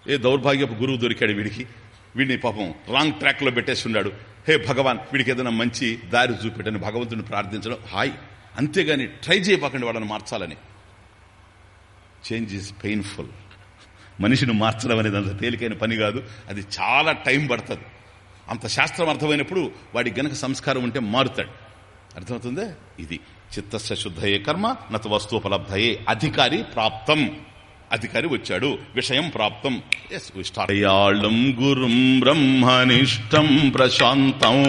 ఏ దౌర్భాగ్యపు గురువు దొరికాడు వీడికి. వీడిని పాపం రాంగ్ ట్రాక్లో పెట్టేసి ఉన్నాడు. హే భగవాన్ వీడికి ఏదైనా మంచి దారి చూపెట్టని భగవంతుని ప్రార్థించడం హాయ్. అంతేగాని ట్రై చేయబాకండి వాళ్ళని మార్చాలని. Change is painful. మనిషిని మార్చడం అనేది అంత తేలికైన పని కాదు. అది చాలా టైం పడుతుంది. అంత శాస్త్రం అర్థమైనప్పుడు వాడి గనక సంస్కారం ఉంటే మారుతాడు. అర్థమవుతుందే? ఇది. చిత్తస్య శుద్ధయే కర్మ నత వస్తువుపలబ్ధయే అధికారి ప్రాప్తం. అధికారి వచ్చాడు. విషయం ప్రాప్తం. దయాళం గురుం బ్రహ్మనిష్టం ప్రశాంతం.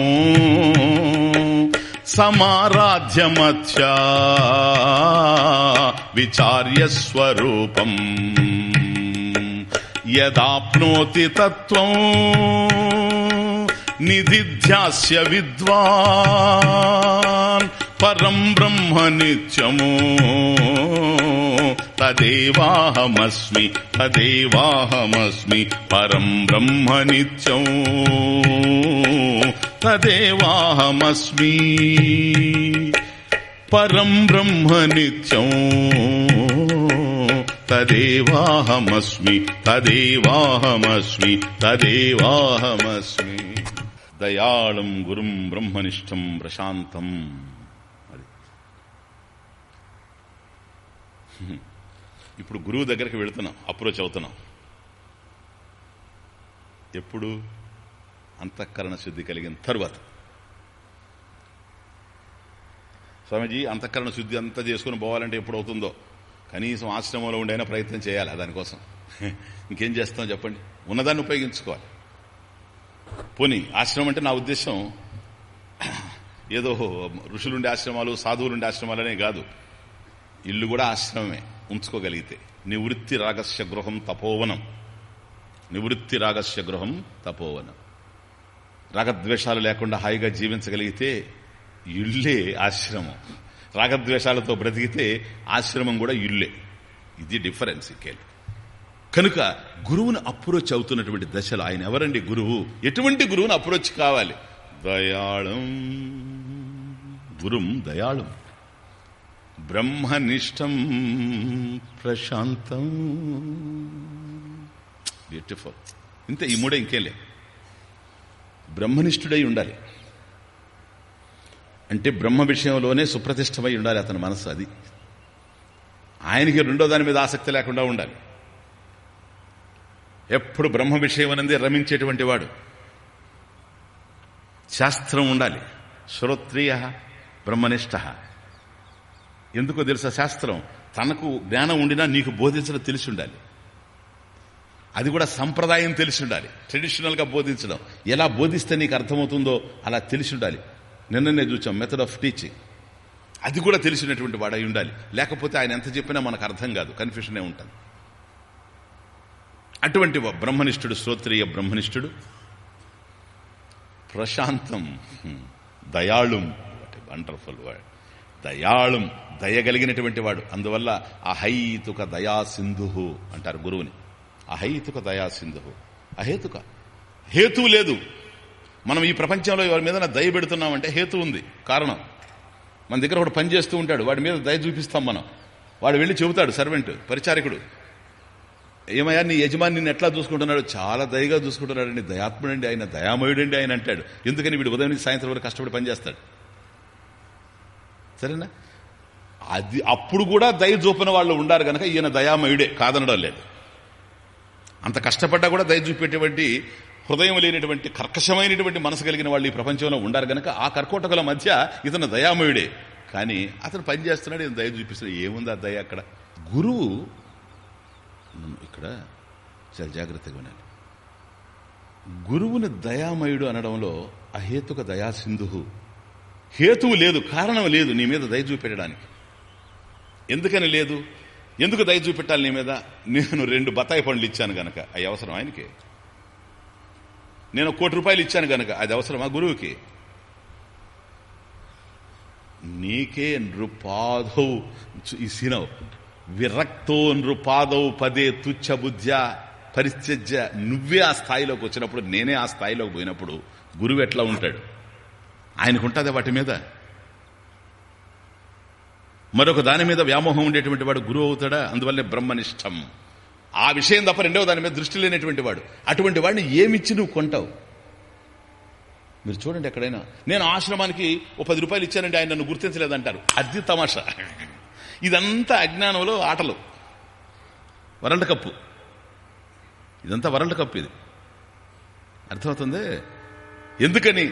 సమారాధ్యమధ్యా విచార్య స్వరూపం యదాప్నోతి తత్వం. నిధిధ్యాస్య విద్వాన్. పరం బ్రహ్మ నిత్యము. తదేవాహమస్మి తదేవాహమస్మి పరం బ్రహ్మ నిత్యం తదేవాహమస్మి పరం బ్రహ్మ నిత్యం తదేవాహమస్మి తదేవాహమస్మి తదేవాహమస్మి. దయాళం గురుం బ్రహ్మనిష్టం ప్రశాంతం. అది. ఇప్పుడు గురువు దగ్గరికి వెళుతున్నాం అప్రోచ్ అవుతున్నాం. ఎప్పుడు? అంతఃకరణ శుద్ధి కలిగిన తర్వాత. స్వామీజీ అంతఃకరణ శుద్ధి అంతా చేసుకుని పోవాలంటే ఎప్పుడు అవుతుందో? కనీసం ఆశ్రమంలో ఉండైనా ప్రయత్నం చేయాలి దానికోసం? ఇంకేం చేస్తాం చెప్పండి? ఉన్నదాన్ని ఉపయోగించుకోవాలి. పోనీ ఆశ్రమం అంటే నా ఉద్దేశం ఏదో ఋషులుండే ఆశ్రమాలు సాధువులుండే ఆశ్రమాలనే కాదు. ఇల్లు కూడా ఆశ్రమమే ఉంచుకోగలిగితే. నివృత్తి రాగస్య గృహం తపోవనం. నివృత్తి రాగస్య గృహం తపోవనం. రాగద్వేషాలు లేకుండా హాయిగా జీవించగలిగితే ఇల్లే ఆశ్రమం. రాగద్వేషాలతో బ్రతికితే ఆశ్రమం కూడా ఇల్లే. ఇది డిఫరెన్స్ ఇకేళ్ళు కనుక గురువును అప్రోచ్ అవుతున్నటువంటి దశలో ఆయన ఎవరండి గురువు? ఎటువంటి గురువును అప్రోచ్ కావాలి? దయాళం. గురుం దయాళం. బ్రహ్మనిష్టం. ప్రశాంతం. బ్యూటిఫుల్ ఇంతే ఈ మూడే ఇంకేం బ్రహ్మనిష్ఠుడై ఉండాలి. అంటే బ్రహ్మ విషయంలోనే సుప్రతిష్టమై ఉండాలి అతని మనసు అది. ఆయనకి రెండో దాని మీద ఆసక్తి లేకుండా ఉండాలి. ఎప్పుడు బ్రహ్మ విషయం అనేది రమించేటువంటి వాడు. శాస్త్రం ఉండాలి. శ్రోత్రియ బ్రహ్మనిష్ట. ఎందుకో తెలుసా శాస్త్రం? తనకు జ్ఞానం ఉండినా నీకు బోధించడం తెలిసి ఉండాలి. అది కూడా సంప్రదాయం తెలిసి ఉండాలి. ట్రెడిషనల్గా బోధించడం. ఎలా బోధిస్తే నీకు అర్థమవుతుందో అలా తెలిసి ఉండాలి. నిన్ననే చూచాం మెథడ్ ఆఫ్ టీచింగ్ అది కూడా తెలిసినటువంటి వాడై ఉండాలి. లేకపోతే ఆయన ఎంత చెప్పినా మనకు అర్థం కాదు. కన్ఫ్యూషనే ఉంటుంది. అటువంటి బ్రహ్మనిష్ఠుడు శ్రోత్రియ బ్రహ్మనిష్ఠుడు. ప్రశాంతం దయాళుం వండర్ఫుల్ వర్డ్. దయాళుం దయగలిగినటువంటి వాడు. అందువల్ల అహైతుక దయా సింధు అంటారు గురువుని. అహైతుక దయా సింధు అహేతుక. హేతువు లేదు. మనం ఈ ప్రపంచంలో ఎవరి మీద దయ పెడుతున్నామంటే హేతు ఉంది. కారణం? మన దగ్గర ఒకటి పని చేస్తూ ఉంటాడు. వాడి మీద దయ చూపిస్తాం మనం. వాడు వెళ్ళి చెబుతాడు సర్వెంట్ పరిచారికుడు. ఏమయ్యా నీ యజమాని నిన్ను ఎట్లా చూసుకుంటున్నాడు? చాలా దయగా చూసుకుంటున్నాడండి. దయాత్ముడండి ఆయన దయామయుడండి ఆయన అంటాడు. ఎందుకని వీడు ఉదయం నుంచి సాయంత్రం వరకు కష్టపడి పనిచేస్తాడు? సరేనా? అది అప్పుడు కూడా దయ చూపిన వాళ్ళు ఉండారు కనుక ఈయన దయామయుడే కాదనడం లేదు. అంత కష్టపడ్డా కూడా దయ చూపేటువంటి హృదయం లేనటువంటి కర్కశమైనటువంటి మనసు కలిగిన వాళ్ళు ఈ ప్రపంచంలో ఉండారు కనుక ఆ కర్కోటకుల మధ్య ఇతను దయామయుడే. కానీ అతను పని చేస్తున్నాడు ఈయన దయ చూపిస్తున్నాడు. ఏముంది ఆ దయ అక్కడ? గురువు ఇక్కడ చాలా జాగ్రత్తగా వినాలి గురువుని దయామయుడు అనడంలో అహేతుక దయాసింధు హేతువు లేదు కారణం లేదు నీ మీద దయ చూపెట్టడానికి. ఎందుకని లేదు? ఎందుకు దయ చూపెట్టాలి నీ మీద? నేను రెండు బత్తాయి పండ్లు ఇచ్చాను గనక అవి అవసరం ఆయనకి? నేను కోటి రూపాయలు ఇచ్చాను గనక అది అవసరమా గురువుకి? నీకే నృపాదౌ ఈ సీనవు. విరక్తో నృపాదౌ పదే తుచ్చ బుద్ధ్య పరిత్యజ్య. నువ్వే ఆ స్థాయిలోకి వచ్చినప్పుడు నేనే ఆ స్థాయిలోకి పోయినప్పుడు గురువు ఎట్లా ఉంటాడు? ఆయనకుంటుంది వాటి మీద. మరొక దాని మీద వ్యామోహం ఉండేటువంటి వాడు గురువు అవుతాడా? అందువల్లే బ్రహ్మనిష్టం. ఆ విషయం తప్ప రెండవ దాని మీద దృష్టి లేనటువంటి వాడు. అటువంటి వాడిని ఏమిచ్చి నువ్వు కొంటావు? మీరు చూడండి ఎక్కడైనా. నేను ఆశ్రమానికి ఓ పది రూపాయలు ఇచ్చానండి ఆయన నన్ను గుర్తించలేదంటారు. అది తమాషా. ఇదంతా అజ్ఞానంలో ఆటలు. World cup. ఇదంతా వరల్డ్ కప్ ఇది. అర్థమవుతుంది? ఎందుకని?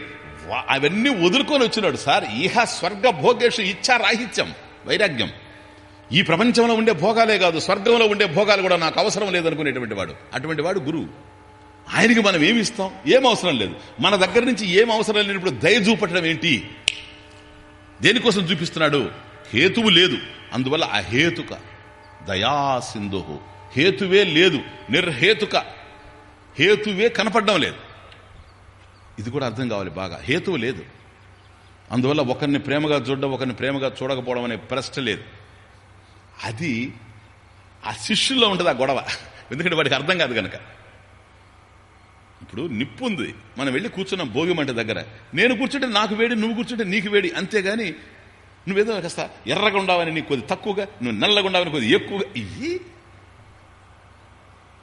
అవన్నీ వదులుకొని వచ్చినాడు సార్. ఇహ స్వర్గ భోగేషు ఇచ్చా రాహిత్యం వైరాగ్యం. ఈ ప్రపంచంలో ఉండే భోగాలే కాదు స్వర్గంలో ఉండే భోగాలు కూడా నాకు అవసరం లేదనుకునేటువంటి వాడు. అటువంటి వాడు గురువు. ఆయనకి మనం ఏమి ఇస్తాం? ఏం అవసరం లేదు. మన దగ్గర నుంచి ఏం అవసరం లేనప్పుడు దయ చూపట్టడం ఏంటి? దేనికోసం చూపిస్తున్నాడు? హేతువు లేదు. అందువల్ల అహేతుక దయాసింధు హేతువే లేదు నిర్హేతుక. హేతువే కనపడడం లేదు. ఇది కూడా అర్థం కావాలి బాగా. హేతువు లేదు. అందువల్ల ఒకరిని ప్రేమగా చూడడం ఒకరిని ప్రేమగా చూడకపోవడం అనే ప్రశ్న లేదు. అది ఆ శిష్యుల్లో ఉంటుంది ఆ గొడవ. ఎందుకంటే వాడికి అర్థం కాదు కనుక ఇప్పుడు నిప్పు ఉంది మనం వెళ్ళి కూర్చున్నాం భోగి మంట దగ్గర. నేను కూర్చుంటే నాకు వేడి నువ్వు కూర్చుంటే నీకు వేడి. అంతేగాని నువ్వేదో కాస్త ఎర్రగా ఉండవని నీకు కొద్ది తక్కువగా నువ్వు నల్లగా ఉండవని కొద్ది ఎక్కువగా. ఇవి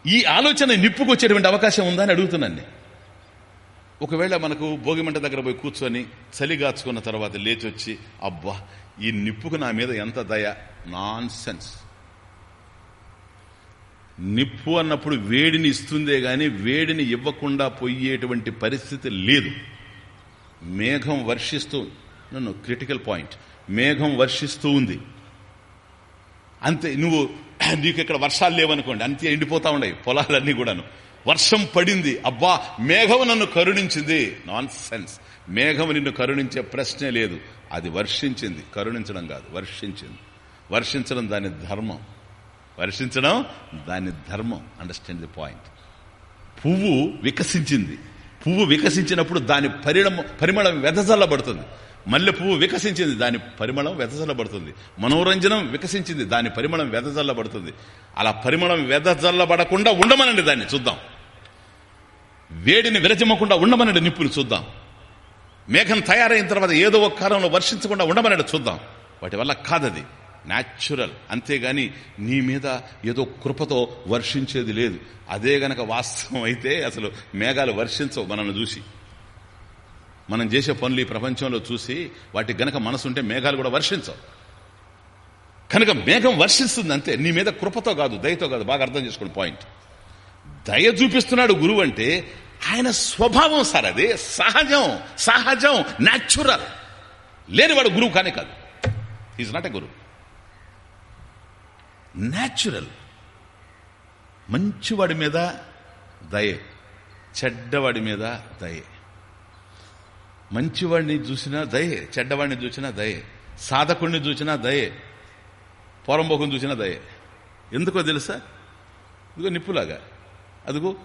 ఈ ఆలోచన నిప్పుకొచ్చేటువంటి అవకాశం ఉందా అని అడుగుతున్నాను నేను. ఒకవేళ మనకు భోగిమంట దగ్గర పోయి కూర్చొని చలిగాచుకున్న తర్వాత లేచి వచ్చి అబ్బా ఈ నిప్పుకు నా మీద ఎంత దయ? నాన్ సెన్స్ నిప్పు అన్నప్పుడు వేడిని ఇస్తుందే గాని వేడిని ఇవ్వకుండా పోయేటువంటి పరిస్థితి లేదు. మేఘం వర్షిస్తూ నన్ను క్రిటికల్ పాయింట్ మేఘం వర్షిస్తూ ఉంది. అంతే నువ్వు <clears throat> నీకు ఇక్కడ వర్షాలు లేవనుకోండి అంతే ఎండిపోతా ఉన్నాయి పొలాలన్నీ కూడాను. వర్షం పడింది అబ్బా మేఘం నన్ను కరుణించింది. నాన్ సెన్స్ మేఘం నిన్ను కరుణించే ప్రశ్నే లేదు. అది వర్షించింది కరుణించడం కాదు వర్షించింది. వర్షించడం దాని ధర్మం. వర్షించడం దాని ధర్మం. అండర్స్టాండ్ ది పాయింట్ పువ్వు వికసించింది. పువ్వు వికసించినప్పుడు దాని పరిణమ పరిమళం వెదజల్లబడుతుంది. మల్లె పువ్వు వికసించింది దాని పరిమళం వెదజల్లబడుతుంది. మనోరంజనం వికసించింది దాని పరిమళం వెదజల్లబడుతుంది. అలా పరిమళం వెదజల్లబడకుండా ఉండమనండి దాన్ని చూద్దాం. వేడిని విరజిమ్మకుండా ఉండమనండి నిప్పులు చూద్దాం. మేఘం తయారైన తర్వాత ఏదో ఒక కాలంలో వర్షించకుండా ఉండమనండి చూద్దాం. వాటి వల్ల కాదది. న్యాచురల్ అంతేగాని నీ మీద ఏదో కృపతో వర్షించేది లేదు. అదే గనక వాస్తవం అయితే అసలు మేఘాలు వర్షించవు మనల్ని చూసి. మనం చేసే పనులు ఈ ప్రపంచంలో చూసి వాటి గనక మనసుంటే మేఘాలు కూడా వర్షించవు. కనుక మేఘం వర్షిస్తుంది అంతే నీ మీద కృపతో కాదు దయతో కాదు బాగా అర్థం చేసుకోండి పాయింట్. దయ చూపిస్తున్నాడు గురువు అంటే ఆయన స్వభావం సార్ అది. సహజం సహజం న్యాచురల్ లేనివాడు గురువు కానీ కాదు. ఈజ్ నాట్ ఎ గురువు న్యాచురల్ మంచివాడి మీద దయే చెడ్డవాడి మీద దయే. మంచివాడిని చూసినా దయే చెడ్డవాడిని చూసినా దయే సాధకుడిని చూసినా దయే పోరంబోకం చూసినా దయే. ఎందుకో తెలుసా? ఇదిగో నిప్పులాగా. అదిగో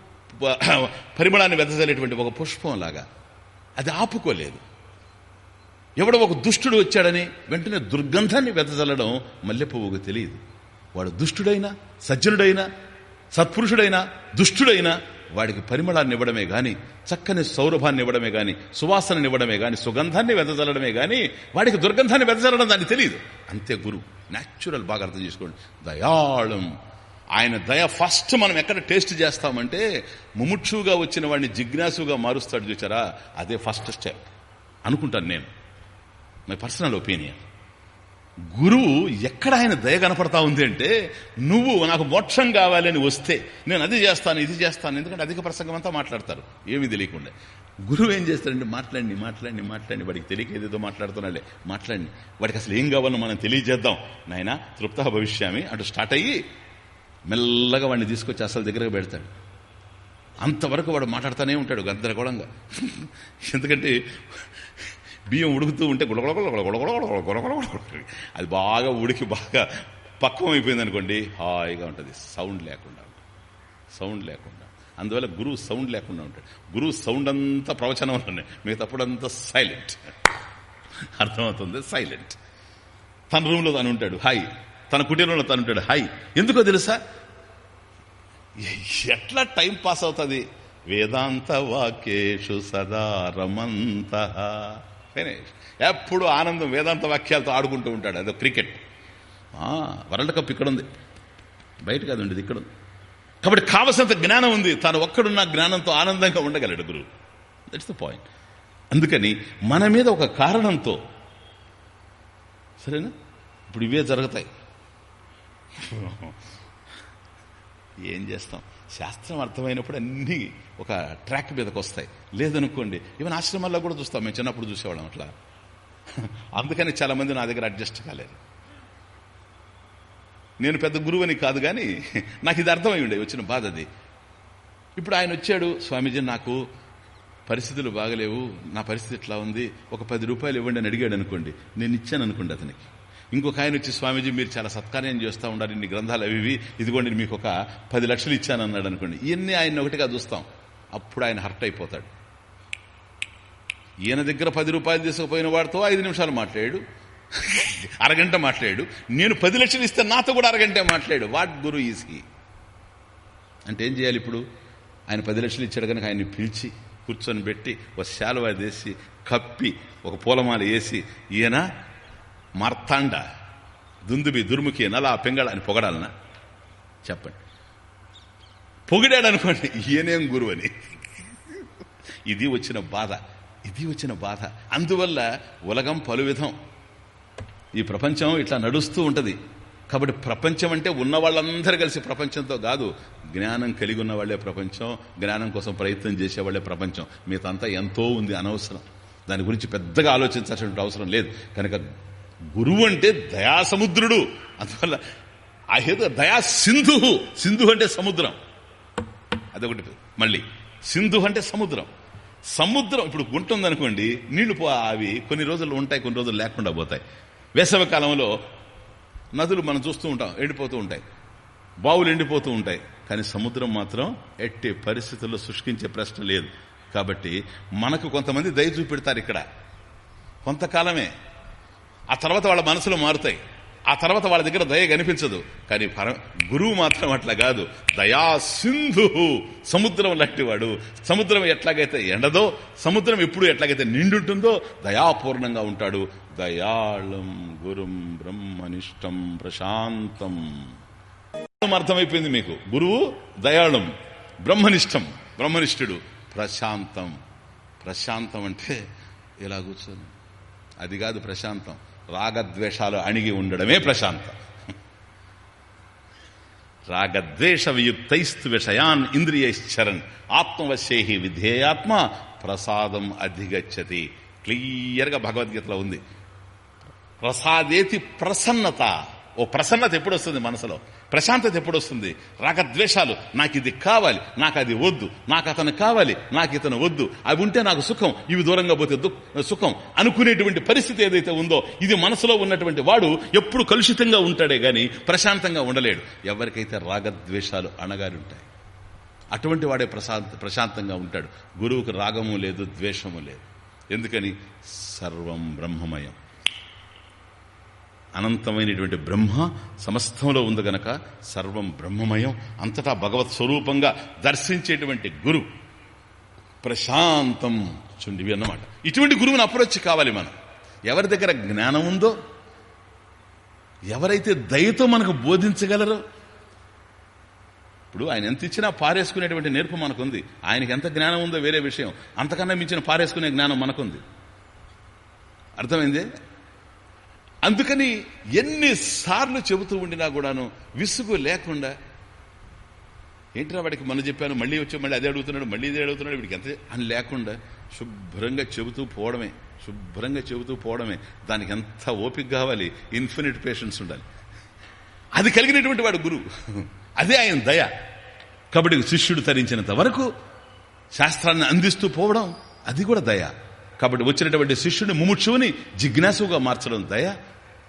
పరిమళాన్ని వెదజల్లేటువంటి ఒక పుష్పంలాగా. అది ఆపుకోలేదు. ఎవడో ఒక దుష్టుడు వచ్చాడని వెంటనే దుర్గంధాన్ని వెదజల్లడం మల్లెపువ్వుకు తెలియదు. వాడు దుష్టుడైనా సజ్జనుడైనా సత్పురుషుడైనా దుష్టుడైనా వాడికి పరిమళాన్ని ఇవ్వడమే గాని చక్కని సౌరభాన్ని ఇవ్వడమే గాని సువాసనని ఇవ్వడమే గాని సుగంధాన్ని వెదజల్లడమే గాని వాడికి దుర్గంధాన్ని వెదజల్లడం దానికి తెలియదు అంతే గురు. న్యాచురల్ బాగా అర్థం చేసుకోండి. దయాళం. ఆయన దయ ఫస్ట్ మనం ఎక్కడ టేస్ట్ చేస్తామంటే ముముక్షుగా వచ్చిన వాడిని జిజ్ఞాసుగా మారుస్తాడు చూచారా అదే ఫస్ట్ స్టెప్. అనుకుంటాను నేను. మై పర్సనల్ ఒపీనియన్ గురువు ఎక్కడ ఆయన దయ కనపడతా ఉంది అంటే నువ్వు నాకు మోక్షం కావాలని వస్తే నేను అది చేస్తాను ఇది చేస్తాను ఎందుకంటే అధిక ప్రసంగం అంతా మాట్లాడతారు. ఏమీ తెలియకుండా. గురువు ఏం చేస్తాడంటే మాట్లాడి మాట్లాడి మాట్లాడి వాడికి తెలియక ఏదేదో మాట్లాడుతున్నాడే మాట్లాడి వాడికి అసలు ఏం కావాలో మనం తెలియజేద్దాం. నాయన తృప్త భవిష్యామి అటు స్టార్ట్ అయ్యి మెల్లగా వాడిని తీసుకొచ్చి అసలు దగ్గరకు పెడతాడు. అంతవరకు వాడు మాట్లాడుతూనే ఉంటాడు గందరగోళంగా. <laughs> ఎందుకంటే బియ్యం ఉడుకుతూ ఉంటే గుడగొడగొడ అది బాగా ఉడికి బాగా పక్వం అయిపోయింది అనుకోండి హాయిగా ఉంటుంది సౌండ్ లేకుండా సౌండ్ లేకుండా అందువల్ల గురువు సౌండ్ లేకుండా ఉంటాడు గురువు సౌండ్ అంతా ప్రవచనంలోనే మిగతాప్పుడంతా సైలెంట్ అర్థమవుతుంది సైలెంట్ తన రూమ్లో తను ఉంటాడు హాయ్ తన కుటీరంలో తను ఉంటాడు హాయ్ ఎందుకో తెలుసా ఎట్లా టైం పాస్ అవుతుంది వేదాంత వాక్యేషు సదా రమంత ఫినిష్. ఎప్పుడు ఆనందం వేదాంత వాక్యాలతో ఆడుకుంటూ ఉంటాడు. అదో క్రికెట్. వరల్డ్ కప్ ఇక్కడ ఉంది బయట కాదండి ఉండేది ఇక్కడ. ఉంది కాబట్టి కావలసినంత జ్ఞానం ఉంది. తాను ఒక్కడున్న జ్ఞానంతో ఆనందంగా ఉండగలడు గురువు. దట్స్ ద పాయింట్ అందుకని మన మీద ఒక కారణంతో సరేనా? ఇప్పుడు ఇవే జరుగుతాయి. <laughs> ఏం చేస్తాం? శాస్త్రం అర్థమైనప్పుడు అన్నీ ఒక ట్రాక్ మీదకి వస్తాయి. లేదనుకోండి ఈవెన్ ఆశ్రమాల్లో కూడా చూస్తాం. మేము చిన్నప్పుడు చూసేవాళ్ళం అట్లా. <laughs> అందుకని చాలా మంది నా దగ్గర అడ్జస్ట్ కాలేదు. నేను పెద్ద గురువుని కాదు కానీ <laughs> నాకు ఇది అర్థమై ఉండే వచ్చిన బాధ అది. ఇప్పుడు ఆయన వచ్చాడు స్వామీజీ నాకు పరిస్థితులు బాగలేవు. నా పరిస్థితి ఇట్లా ఉంది. ఒక పది రూపాయలు ఇవ్వండి అని అడిగాడు అనుకోండి. నేను ఇచ్చాను అనుకోండి అతనికి. ఇంకొక ఆయన వచ్చి స్వామీజీ మీరు చాలా సత్కార్యం చేస్తూ ఉండాలి ఇన్ని గ్రంథాలు అవి ఇవి. ఇదిగోండి మీకు ఒక పది లక్షలు ఇచ్చాను అన్నాడు అనుకోండి. ఇవన్నీ ఆయన ఒకటిగా చూస్తాం. అప్పుడు ఆయన హర్ట్ అయిపోతాడు. ఈయన దగ్గర పది రూపాయలు తీసుకుపోయిన వాడితో ఐదు నిమిషాలు మాట్లాడు <laughs> అరగంట మాట్లాడాడు. నేను పది లక్షలు ఇస్తే నాతో కూడా అరగంటే మాట్లాడు. వాట్ గురు ఈజీ అంటే ఏం చేయాలి ఇప్పుడు? ఆయన పది లక్షలు ఇచ్చాడు కనుక ఆయన్ని పిలిచి కూర్చొని పెట్టి ఒక శాలువా తీసి కప్పి ఒక పూలమాల వేసి ఈయన మార్తాండ. దుందుబి దుర్ముఖి నలా పెంగళ అని పొగడాలనా? చెప్పండి. పొగిడాడు అనుకోండి ఈయనేం గురువు అని ఇది వచ్చిన బాధ ఇది వచ్చిన బాధ. అందువల్ల ఉలగం పలు విధం ఈ ప్రపంచం ఇట్లా నడుస్తూ ఉంటుంది. కాబట్టి ప్రపంచం అంటే ఉన్న వాళ్ళందరూ కలిసి ప్రపంచంతో కాదు. జ్ఞానం కలిగి ఉన్న వాళ్ళే ప్రపంచం జ్ఞానం కోసం ప్రయత్నం చేసేవాళ్ళే ప్రపంచం. మీతంతా ఎంతో ఉంది అనవసరం. దాని గురించి పెద్దగా ఆలోచించాల్సిన అవసరం లేదు. కనుక గురువు అంటే దయా సముద్రుడు అందువల్ల ఆ దయా సింధు సింధు అంటే సముద్రం. అదొకటి. మళ్ళీ సింధు అంటే సముద్రం. సముద్రం ఇప్పుడు గుంట ఉందనుకోండి నీళ్ళు పో అవి కొన్ని రోజులు ఉంటాయి కొన్ని రోజులు లేకుండా పోతాయి. వేసవి కాలంలో నదులు మనం చూస్తూ ఉంటాం ఎండిపోతూ ఉంటాయి. బావులు ఎండిపోతూ ఉంటాయి. కానీ సముద్రం మాత్రం ఎట్టి పరిస్థితుల్లో శుష్కించే ప్రశ్న లేదు. కాబట్టి మనకు కొంతమంది దయ చూపెడతారు ఇక్కడ. కొంతకాలమే. ఆ తర్వాత వాళ్ళ మనసులో మారుతాయి. ఆ తర్వాత వాళ్ళ దగ్గర దయ కనిపించదు. కానీ పర గురువు మాత్రం అట్లా కాదు. దయా సింధు సముద్రం లాంటివాడు సముద్రం ఎట్లాగైతే ఎండదో సముద్రం ఎప్పుడు ఎట్లాగైతే నిండుంటుందో దయాపూర్ణంగా ఉంటాడు. దయాళం గురుం బ్రహ్మనిష్టం ప్రశాంతం. అర్థమైపోయింది మీకు? గురువు దయాళం బ్రహ్మనిష్టం బ్రహ్మనిష్ఠుడు ప్రశాంతం. ప్రశాంతం అంటే ఇలా కూర్చొని. అది కాదు ప్రశాంతం. రాగద్వేషాలు అణిగి ఉండడమే ప్రశాంతం. రాగద్వేష వియుక్తైస్తు విషయాన్ ఇంద్రియైశ్చరన్ ఆత్మవశ్యేహి విధేయాత్మ ప్రసాదం అధిగచ్చతి. క్లియర్గా భగవద్గీతలో ఉంది. ప్రసాదేతి ప్రసన్నత. ఓ ప్రసన్నత ఎప్పుడు వస్తుంది మనసులో? ప్రశాంతత ఎప్పుడు వస్తుంది రాగద్వేషాలు నాకు ఇది కావాలి నాకు అది వద్దు నాకు అతను కావాలి నాకు ఇతను వద్దు అవి ఉంటే నాకు సుఖం ఇవి దూరంగా పోతే సుఖం అనుకునేటువంటి పరిస్థితి ఏదైతే ఉందో ఇది మనసులో ఉన్నటువంటి వాడు ఎప్పుడు కలుషితంగా ఉంటాడే గాని ప్రశాంతంగా ఉండలేడు. ఎవరికైతే రాగద్వేషాలు అణగారి ఉంటాయి అటువంటి వాడే ప్రశాంత ప్రశాంతంగా ఉంటాడు. గురువుకు రాగము లేదు ద్వేషము లేదు. ఎందుకని? సర్వం బ్రహ్మమయం. అనంతమైనటువంటి బ్రహ్మ సమస్తంలో ఉంది గనక సర్వం బ్రహ్మమయం. అంతటా భగవత్ స్వరూపంగా దర్శించేటువంటి గురు ప్రశాంతం చుండివి అన్నమాట. ఇటువంటి గురువుని అప్రోచ్ కావాలి మనం. ఎవరి దగ్గర జ్ఞానం ఉందో ఎవరైతే దయతో మనకు బోధించగలరో ఇప్పుడు ఆయన ఎంత ఇచ్చినా పారేసుకునేటువంటి నేర్పు మనకుంది. ఆయనకి ఎంత జ్ఞానం ఉందో వేరే విషయం. అంతకన్నా మించిన పారేసుకునే జ్ఞానం మనకుంది. అర్థమైంది? అందుకని ఎన్నిసార్లు చెబుతూ ఉండినా కూడాను విసుగు లేకుండా ఏంటిరా వాడికి మనం చెప్పాను మళ్ళీ వచ్చి మళ్ళీ అదే అడుగుతున్నాడు మళ్ళీ ఇదే అడుగుతున్నాడు వీడికి ఎంత అని లేకుండా శుభ్రంగా చెబుతూ పోవడమే శుభ్రంగా చెబుతూ పోవడమే. దానికి ఎంత ఓపిక కావాలి? ఇన్ఫినిట్ పేషెన్స్ ఉండాలి. అది కలిగినటువంటి వాడు గురువు. అదే ఆయన దయ. కాబట్టి శిష్యుడు తరించినంత వరకు శాస్త్రాన్ని అందిస్తూ పోవడం అది కూడా దయ. కాబట్టి వచ్చినటువంటి శిష్యుని ముముక్షువుని జిజ్ఞాసుగా మార్చడం దయ.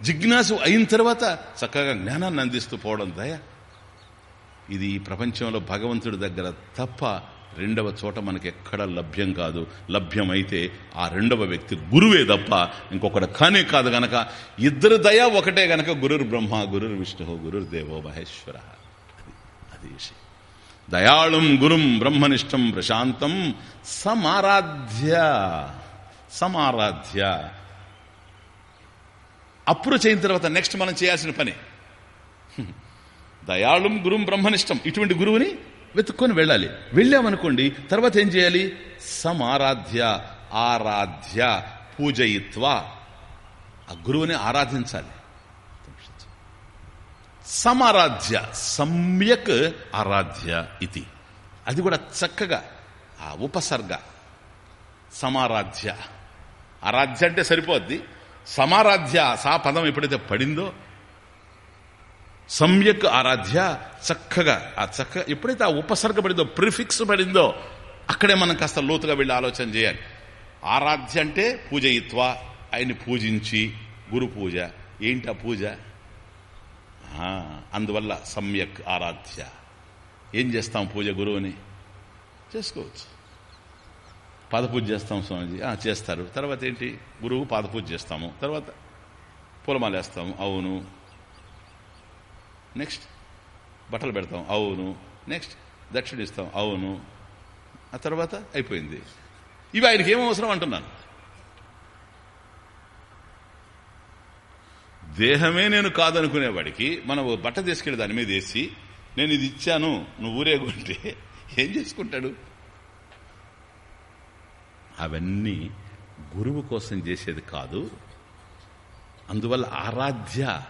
జిజ్ఞాసు అయిన తర్వాత చక్కగా జ్ఞానాన్ని అందిస్తూ పోవడం దయ. ఇది ప్రపంచంలో భగవంతుడి దగ్గర తప్ప రెండవ చోట మనకి ఎక్కడ లభ్యం కాదు. లభ్యమైతే ఆ రెండవ వ్యక్తి గురువే తప్ప ఇంకొకటి కానే కాదు గనక. ఇద్దరు దయ ఒకటే గనక గురుర్ బ్రహ్మ గురుర్ విష్ణు గురుర్ దేవో మహేశ్వర. అది విషయం. దయాళుం గురుం బ్రహ్మనిష్టం ప్రశాంతం సమారాధ్య సమారాధ్య. అప్రూవ్ చేయిన తర్వాత నెక్స్ట్ మనం చేయాల్సిన పని. దయాళుం గురుం బ్రహ్మనిష్టం. ఇటువంటి గురువుని వెతుక్కొని వెళ్ళాలి. వెళ్ళామనుకోండి తర్వాత ఏం చేయాలి? సమారాధ్య ఆరాధ్య పూజయిత్వ. ఆ గురువుని ఆరాధించాలి. సమారాధ్య సమ్యక్ ఆరాధ్య ఇది. అది కూడా చక్కగా ఆ ఉపసర్గ. సమారాధ్య. ఆరాధ్య అంటే సరిపోద్ది. సమారాధ్య సా పదం ఎప్పుడైతే పడిందో సమ్యక్ ఆరాధ్య చక్కగా ఆ చక్కగా ఎప్పుడైతే ఆ ఉపసర్గ పడిందో ప్రిఫిక్స్ పడిందో అక్కడే మనం కాస్త లోతుగా వెళ్ళి ఆలోచన చేయాలి. ఆరాధ్య అంటే పూజయిత్వ ఆయన్ని పూజించి గురు పూజ. ఏంటి ఆ పూజ? అందువల్ల సమ్యక్ ఆరాధ్య. ఏం చేస్తాం పూజ గురువుని? చేసుకోవచ్చు. పాదపూజ చేస్తాం స్వామిజీ. చేస్తారు. తర్వాత ఏంటి? గురువు పాదపూజ చేస్తాము. తర్వాత పూలమాలేస్తాము అవును. నెక్స్ట్ బట్టలు పెడతాం. అవును. నెక్స్ట్ దక్షిణ ఇస్తాం. అవును. ఆ తర్వాత అయిపోయింది. ఇవి ఆయనకి ఏం అవసరం అంటున్నాను. దేహమే నేను కాదనుకునేవాడికి. మనం బట్ట తీసుకెళ్ళి దాని మీద వేసి నేను ఇది ఇచ్చాను నువ్వు ఊరేగుంటే ఏం చేసుకుంటాడు? అవన్నీ గురువు కోసం చేసేది కాదు. అందువల్ల ఆరాధ్య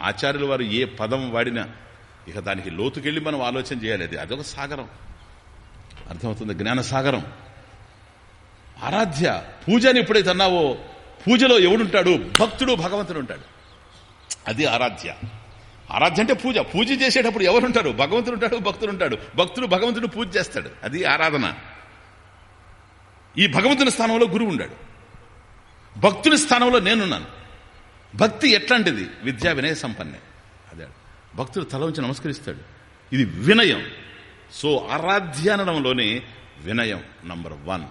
ఆచార్యుల వారు ఏ పదం వాడినా ఇక దానికి లోతుకెళ్ళి మనం ఆలోచన చేయాలి. అది అదొక సాగరం. అర్థమవుతుంది? జ్ఞాన సాగరం. ఆరాధ్య పూజని ఎప్పుడైతే అన్నావో పూజలో ఎవడుంటాడు? భక్తుడు భగవంతుడు ఉంటాడు. అది ఆరాధ్య. ఆరాధ్య అంటే పూజ. పూజ చేసేటప్పుడు ఎవరుంటారు? భగవంతుడు ఉంటాడు భక్తుడు ఉంటాడు. భక్తుడు భగవంతుడు పూజ చేస్తాడు. అది ఆరాధన. ఈ భగవంతుని స్థానంలో గురువు ఉండాడు. భక్తుని స్థానంలో నేనున్నాను. భక్తి ఎట్లాంటిది? విద్యా వినయ సంపన్నే. అదే. భక్తుడు తల ఉంచి నమస్కరిస్తాడు. ఇది వినయం. సో ఆరాధ్యానడంలోనే వినయం నంబర్ వన్.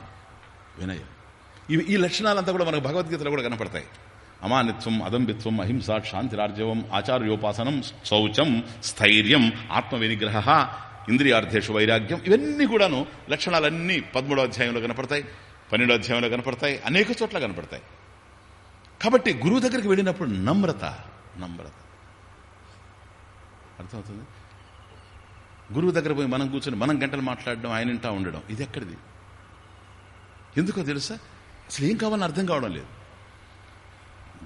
వినయం. ఇవి ఈ లక్షణాలంతా కూడా మనకు భగవద్గీతలో కూడా కనపడతాయి. అమానిత్వం అదంబిత్వం అహింస శాంతిరార్జవం ఆచార్యోపాసనం శౌచం స్థైర్యం ఆత్మ వినిగ్రహ ఇంద్రియార్థేషు వైరాగ్యం ఇవన్నీ కూడాను లక్షణాలన్నీ పదమూడో అధ్యాయంలో కనపడతాయి పన్నెండో అధ్యాయంలో కనపడతాయి అనేక చోట్ల కనపడతాయి. కాబట్టి గురువు దగ్గరికి వెళ్ళినప్పుడు నమ్రత నమ్రత. అర్థమవుతుంది? గురువు దగ్గర పోయి మనం కూర్చొని మనం గంటలు మాట్లాడడం ఆయన ఇంటా ఉండడం ఇది ఎక్కడిది? ఎందుకో తెలుసా? అసలు ఏం కావాలని అర్థం కావడం లేదు.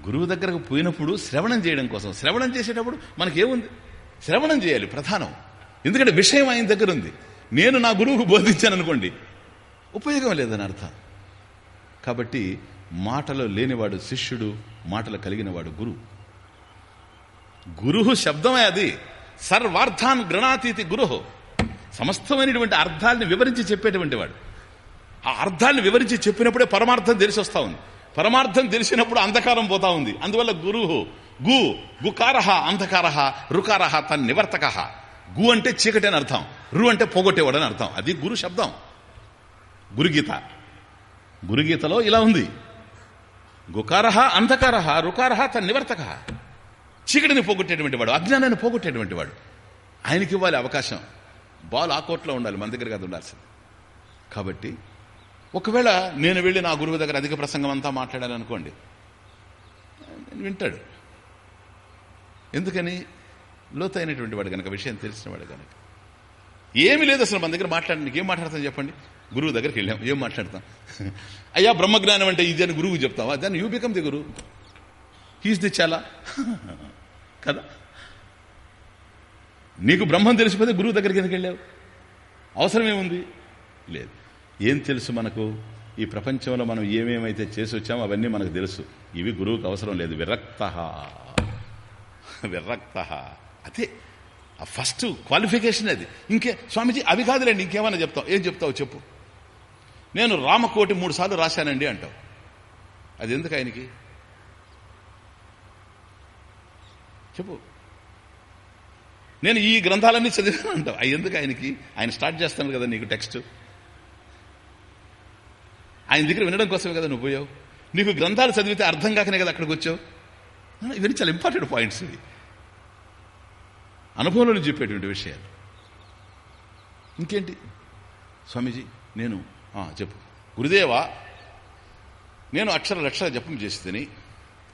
గురువు దగ్గరకు పోయినప్పుడు శ్రవణం చేయడం కోసం శ్రవణం చేసేటప్పుడు మనకేముంది? శ్రవణం చేయాలి ప్రధానం. ఎందుకంటే విషయం ఆయన దగ్గర ఉంది. నేను నా గురువుకు బోధించాను అనుకోండి. ఉపయోగం లేదని అర్థం. కాబట్టి మాటలు లేనివాడు శిష్యుడు మాటలు కలిగినవాడు గురువు. గురువు శబ్దమే అది. సర్వార్థాన్ గృణాతీతి గురుహు సమస్తమైనటువంటి అర్థాలని వివరించి చెప్పేటువంటి వాడు. ఆ అర్థాన్ని వివరించి చెప్పినప్పుడే పరమార్థం తెలిసి వస్తా ఉంది. పరమార్థం తెలిసినప్పుడు అంధకారం పోతా ఉంది. అందువల్ల గురువు గు గుకారహ అంధకారహ రుకారహ తన్ నివర్తక. గు అంటే చీకటి అని అర్థం. రు అంటే పోగొట్టేవాడు అని అర్థం. అది గురు శబ్దం. గురుగీత. గురుగీతలో ఇలా ఉంది. గుకారహ అంధకారహ రుకారహ తన నివర్తక చీకటిని పోగొట్టేటువంటి వాడు అజ్ఞానాన్ని పోగొట్టేటువంటి వాడు. ఆయనకి ఇవ్వాలి అవకాశం. బాల్ ఆ కోర్టులో ఉండాలి మన దగ్గర కాదు ఉండాల్సింది. కాబట్టి ఒకవేళ నేను వెళ్ళి నా గురువు దగ్గర అధిక ప్రసంగం అంతా మాట్లాడాను అనుకోండి వింటాడు. ఎందుకని? లోతైనటువంటి వాడు కనుక విషయం తెలిసిన వాడు కనుక ఏమీ లేదు అసలు మన దగ్గర మాట్లాడడానికి ఏం మాట్లాడతాం చెప్పండి? గురువు దగ్గరికి వెళ్ళాం ఏం మాట్లాడతాం? అయ్యా బ్రహ్మజ్ఞానం అంటే ఇది అని గురువు చెప్తావా? దాన్ని యూ బికమ్ ది గురువు హీస్ ది చాలా కదా? నీకు బ్రహ్మం తెలిసిపోతే గురువు దగ్గరికి ఎందుకు వెళ్ళావు? అవసరం ఏముంది లేదు. ఏం తెలుసు మనకు? ఈ ప్రపంచంలో మనం ఏమేమైతే చేసి వచ్చామో అవన్నీ మనకు తెలుసు. ఇవి గురువుకు అవసరం లేదు. విరక్త. విరక్త. అదే ఆ ఫస్ట్ క్వాలిఫికేషన్ అది. ఇంకే స్వామీజీ అవి కాదులేండి ఇంకేమైనా చెప్తావు. ఏం చెప్తావు చెప్పు. నేను రామకోటి మూడు సార్లు రాశానండి అంటావు. అది ఎందుకు ఆయనకి? చెప్పు. నేను ఈ గ్రంథాలన్నీ చదివాను అంటావు. అవి ఎందుకు ఆయనకి? ఆయన స్టార్ట్ చేస్తాను కదా నీకు టెక్స్ట్ ఆయన దగ్గర వినడం కోసమే కదా నువ్వు పోయావు. నీకు గ్రంథాలు చదివితే అర్థం కాకనే కదా అక్కడికి వచ్చావు. ఇవన్నీ చాలా ఇంపార్టెంట్ పాయింట్స్ ఇవి. అనుభవంలో చెప్పేటువంటి విషయాలు. ఇంకేంటి? స్వామీజీ నేను చెప్పు. గురుదేవా నేను అక్షర లక్షల జపం చేసేదని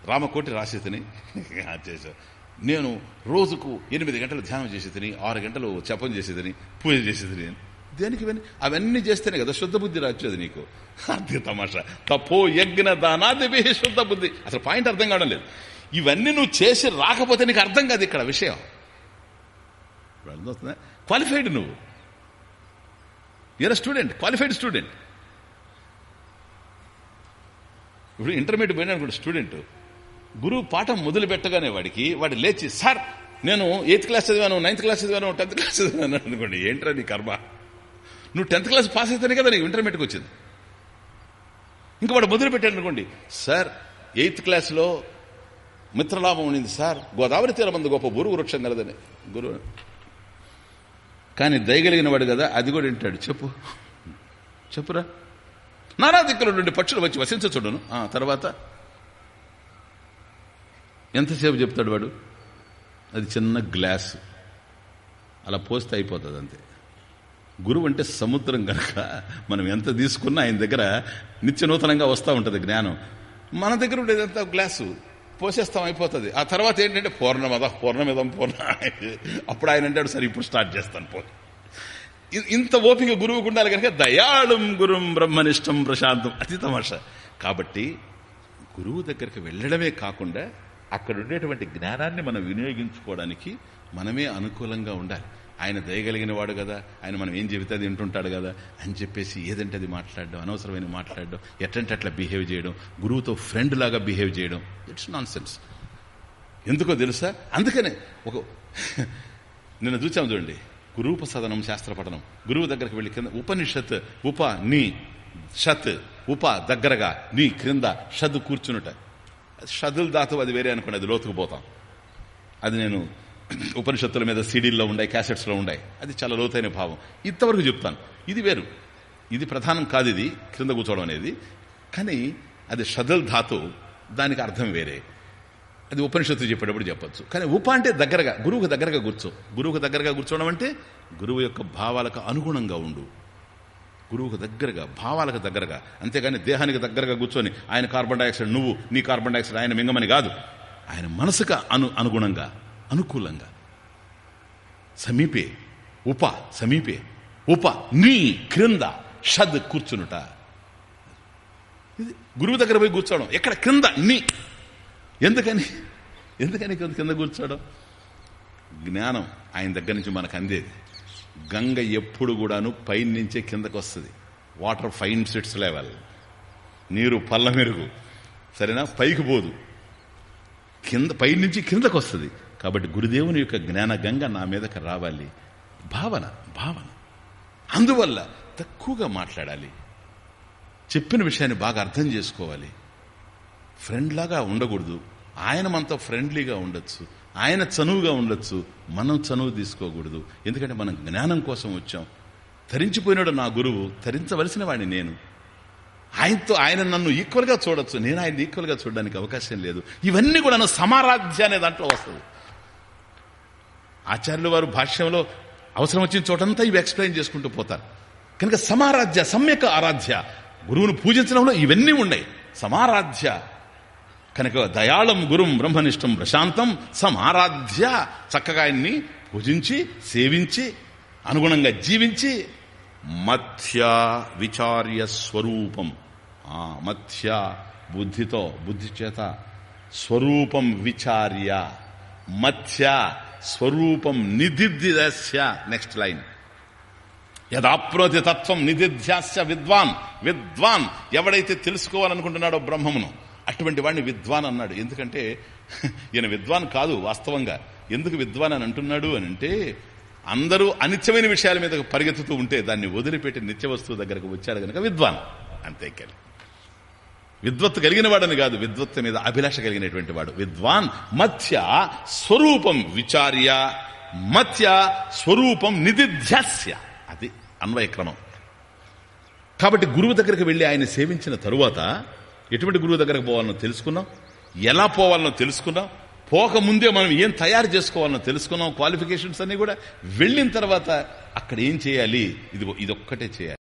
రామకోటి రాసేదని <laughs> నేను రోజుకు ఎనిమిది గంటలు ధ్యానం చేసేదని ఆరు గంటలు జపం చేసేదని పూజ చేసేదని. దేనికి అవన్నీ చేస్తేనే కదా శుద్ధ బుద్ధి రాచేది నీకు. <laughs> అదే తమాషా. తపో యజ్ఞ దానాది శుద్ధ బుద్ధి. అసలు పాయింట్ అర్థం కావడం లేదు. ఇవన్నీ నువ్వు చేసి రాకపోతే నీకు అర్థం కాదు ఇక్కడ విషయం. అర్థమవుతుందా క్వాలిఫైడ్ నువ్వు. యూర్ స్టూడెంట్ క్వాలిఫైడ్ స్టూడెంట్ ఇప్పుడు ఇంటర్మీడియట్ పోయినా కూడా స్టూడెంట్ గురువు పాఠం మొదలు పెట్టగానే వాడికి వాడు లేచి సార్ నేను ఎయిత్ క్లాస్ చదివాను నైన్త్ క్లాస్ చదివాను టెన్త్ క్లాస్ చదివాను అనుకోండి ఏంట్రా నీ కర్మ? నువ్వు టెన్త్ క్లాస్ పాస్ అయితేనే కదా నీకు ఇంటర్మీడియట్కి వచ్చింది. ఇంకా వాడు మొదలు పెట్టాడు అనుకోండి సార్ ఎయిత్ క్లాస్లో మిత్రలాభం ఉండింది సార్. గోదావరి తీరమంది గొప్ప గురువు వృక్షం కలదని. గురువు కానీ దయగలిగిన వాడు కదా అది కూడా వింటాడు. చెప్పు. చెప్పురా. నానా దిక్కుల నుండి పక్షులు వచ్చి వసించచుడును ఆ తర్వాత? ఎంతసేపు చెప్తాడు వాడు? అది చిన్న గ్లాస్. అలా పోస్తే అయిపోతుంది అంతే. గురువు అంటే సముద్రం కనుక మనం ఎంత తీసుకున్నా ఆయన దగ్గర నిత్య నూతనంగా వస్తూ ఉంటుంది జ్ఞానం. మన దగ్గర ఉండేదంతా గ్లాసు. పోసేస్తాం అయిపోతుంది. ఆ తర్వాత ఏంటంటే పూర్ణమద పూర్ణమిదం పూర్ణ. అప్పుడు ఆయన అంటాడు సరే ఇప్పుడు స్టార్ట్ చేస్తాను పో ఇంత ఓపిక గురువుకు ఉండాలి కనుక దయాళం గురుం బ్రహ్మనిష్టం ప్రశాంతం అతి తమాష. కాబట్టి గురువు దగ్గరికి వెళ్ళడమే కాకుండా అక్కడ ఉండేటువంటి జ్ఞానాన్ని మనం వినియోగించుకోవడానికి మనమే అనుకూలంగా ఉండాలి. ఆయన దయగలిగిన వాడు కదా ఆయన మనం ఏం చెబితే అది వింటుంటాడు కదా అని చెప్పేసి ఏదంటే అది మాట్లాడడం అనవసరమైన మాట్లాడడం ఎట్టంటే అట్లా బిహేవ్ చేయడం గురువుతో ఫ్రెండ్ లాగా బిహేవ్ చేయడం ఇట్స్ నాన్ సెన్స్ ఎందుకో తెలుసా? అందుకనే ఒక నిన్న చూచాం చూడండి గురూప సదనం శాస్త్ర పఠనం గురువు దగ్గరికి వెళ్ళి కింద ఉపనిషత్ ఉప నీ షత్ ఉప దగ్గరగా నీ క్రింద షద్ కూర్చునుట. షదుల్ దాతు అది వేరే అనుకోండి అది లోతుకు పోతాం. అది నేను ఉపనిషత్తుల మీద సీడీల్లో ఉండే క్యాసెట్స్లో ఉండే అది చాలా లోతైన భావం. ఇంతవరకు చెప్తాను. ఇది వేరు. ఇది ప్రధానం కాదు ఇది క్రింద కూర్చోవడం అనేది. కానీ అది షదల్ ధాతు దానికి అర్థం వేరే. అది ఉపనిషత్తు చెప్పేటప్పుడు చెప్పొచ్చు. కానీ ఉప అంటే దగ్గరగా గురువుకు దగ్గరగా కూర్చో. గురువుకు దగ్గరగా కూర్చోవడం అంటే గురువు యొక్క భావాలకు అనుగుణంగా ఉండు. గురువుకు దగ్గరగా భావాలకు దగ్గరగా. అంతేగాని దేహానికి దగ్గరగా కూర్చొని ఆయన కార్బన్ డైఆక్సైడ్ నువ్వు నీ కార్బన్ డైఆక్సైడ్ ఆయన మింగమని కాదు. ఆయన మనసుకు అను అనుగుణంగా. అనుకూలంగా. సమీపే ఉప సమీపే ఉప నీ క్రింద షద్ కూర్చునుట. ఇది గురువు దగ్గర పోయి కూర్చోవడం ఎక్కడ క్రింద నీ. ఎందుకని? ఎందుకని కింద- కింద కూర్చోవడం? జ్ఞానం ఆయన దగ్గర నుంచి మనకు అందేది. గంగ ఎప్పుడు కూడాను పైన నుంచే కిందకు వస్తుంది. Water finds its level. నీరు పల్ల మెరుగు సరేనా? పైకి పోదు. కింద పైనుంచి కిందకు వస్తుంది. కాబట్టి గురుదేవుని యొక్క జ్ఞానగంగ నా మీదకి రావాలి. భావన భావన. అందువల్ల తక్కువగా మాట్లాడాలి. చెప్పిన విషయాన్ని బాగా అర్థం చేసుకోవాలి. ఫ్రెండ్లాగా ఉండకూడదు. ఆయన మనతో ఫ్రెండ్లీగా ఉండొచ్చు. ఆయన చనువుగా ఉండొచ్చు. మనం చనువు తీసుకోకూడదు. ఎందుకంటే మనం జ్ఞానం కోసం వచ్చాం. ధరించిపోయినాడు నా గురువు. ధరించవలసిన వాడిని నేను. ఆయనతో ఆయన నన్ను ఈక్వల్గా చూడొచ్చు. నేను ఆయన ఈక్వల్గా చూడడానికి అవకాశం లేదు. ఇవన్నీ కూడా నన్ను సమారాధ్య అనే దాంట్లో వస్తుంది. ఆచార్యులు వారు భాష్యంలో అవసరం వచ్చిన చోటంతా ఇవి ఎక్స్ప్లెయిన్ చేసుకుంటూ పోతారు. కనుక సమారాధ్య సమ్యక్ ఆరాధ్య గురువును పూజించడంలో ఇవన్నీ ఉన్నాయి. సమారాధ్య కనుక దయాళం గురుం బ్రహ్మనిష్టం ప్రశాంతం సమారాధ్య చక్కగా ఆయన్ని పూజించి సేవించి అనుగుణంగా జీవించి మథ్య విచార్య స్వరూపం ఆ బుద్ధితో బుద్ధి చేత స్వరూపం విచార్య మధ్య స్వరూపం నిధిధ్యస్య నెక్స్ట్ లైన్ యదాప్నోతి తత్వం నిధిధ్యాస్య విద్వాన్. విద్వాన్ ఎవడైతే తెలుసుకోవాలనుకుంటున్నాడో బ్రహ్మమును అటువంటి వాడిని విద్వాన్ అన్నాడు. ఎందుకంటే ఈయన విద్వాన్ కాదు వాస్తవంగా. ఎందుకు విద్వాన్ అని అంటున్నాడు అని అంటే అందరూ అనిత్యమైన విషయాల మీద పరిగెత్తుతూ ఉంటే దాన్ని వదిలిపెట్టి నిత్య వస్తువు దగ్గరకు వచ్చాడు కనుక విద్వాన్. అంతేకాదు విద్వత్తు కలిగిన వాడని కాదు విద్వత్తు మీద అభిలాష కలిగినటువంటి వాడు. విద్వాన్ మత్స్య స్వరూపం విచార్య మధ్య స్వరూపం నిధిధ్యాస్య. అది అన్వయక్రమం కాబట్టి గురువు దగ్గరికి వెళ్ళి ఆయన సేవించిన తరువాత ఎటువంటి గురువు దగ్గరకు పోవాలనో తెలుసుకున్నాం? ఎలా పోవాలనో తెలుసుకున్నాం? పోకముందే మనం ఏం తయారు చేసుకోవాలనో తెలుసుకున్నాం? క్వాలిఫికేషన్స్ అన్ని కూడా. వెళ్ళిన తర్వాత అక్కడ ఏం చేయాలి? ఇది ఇదొక్కటే చేయాలి.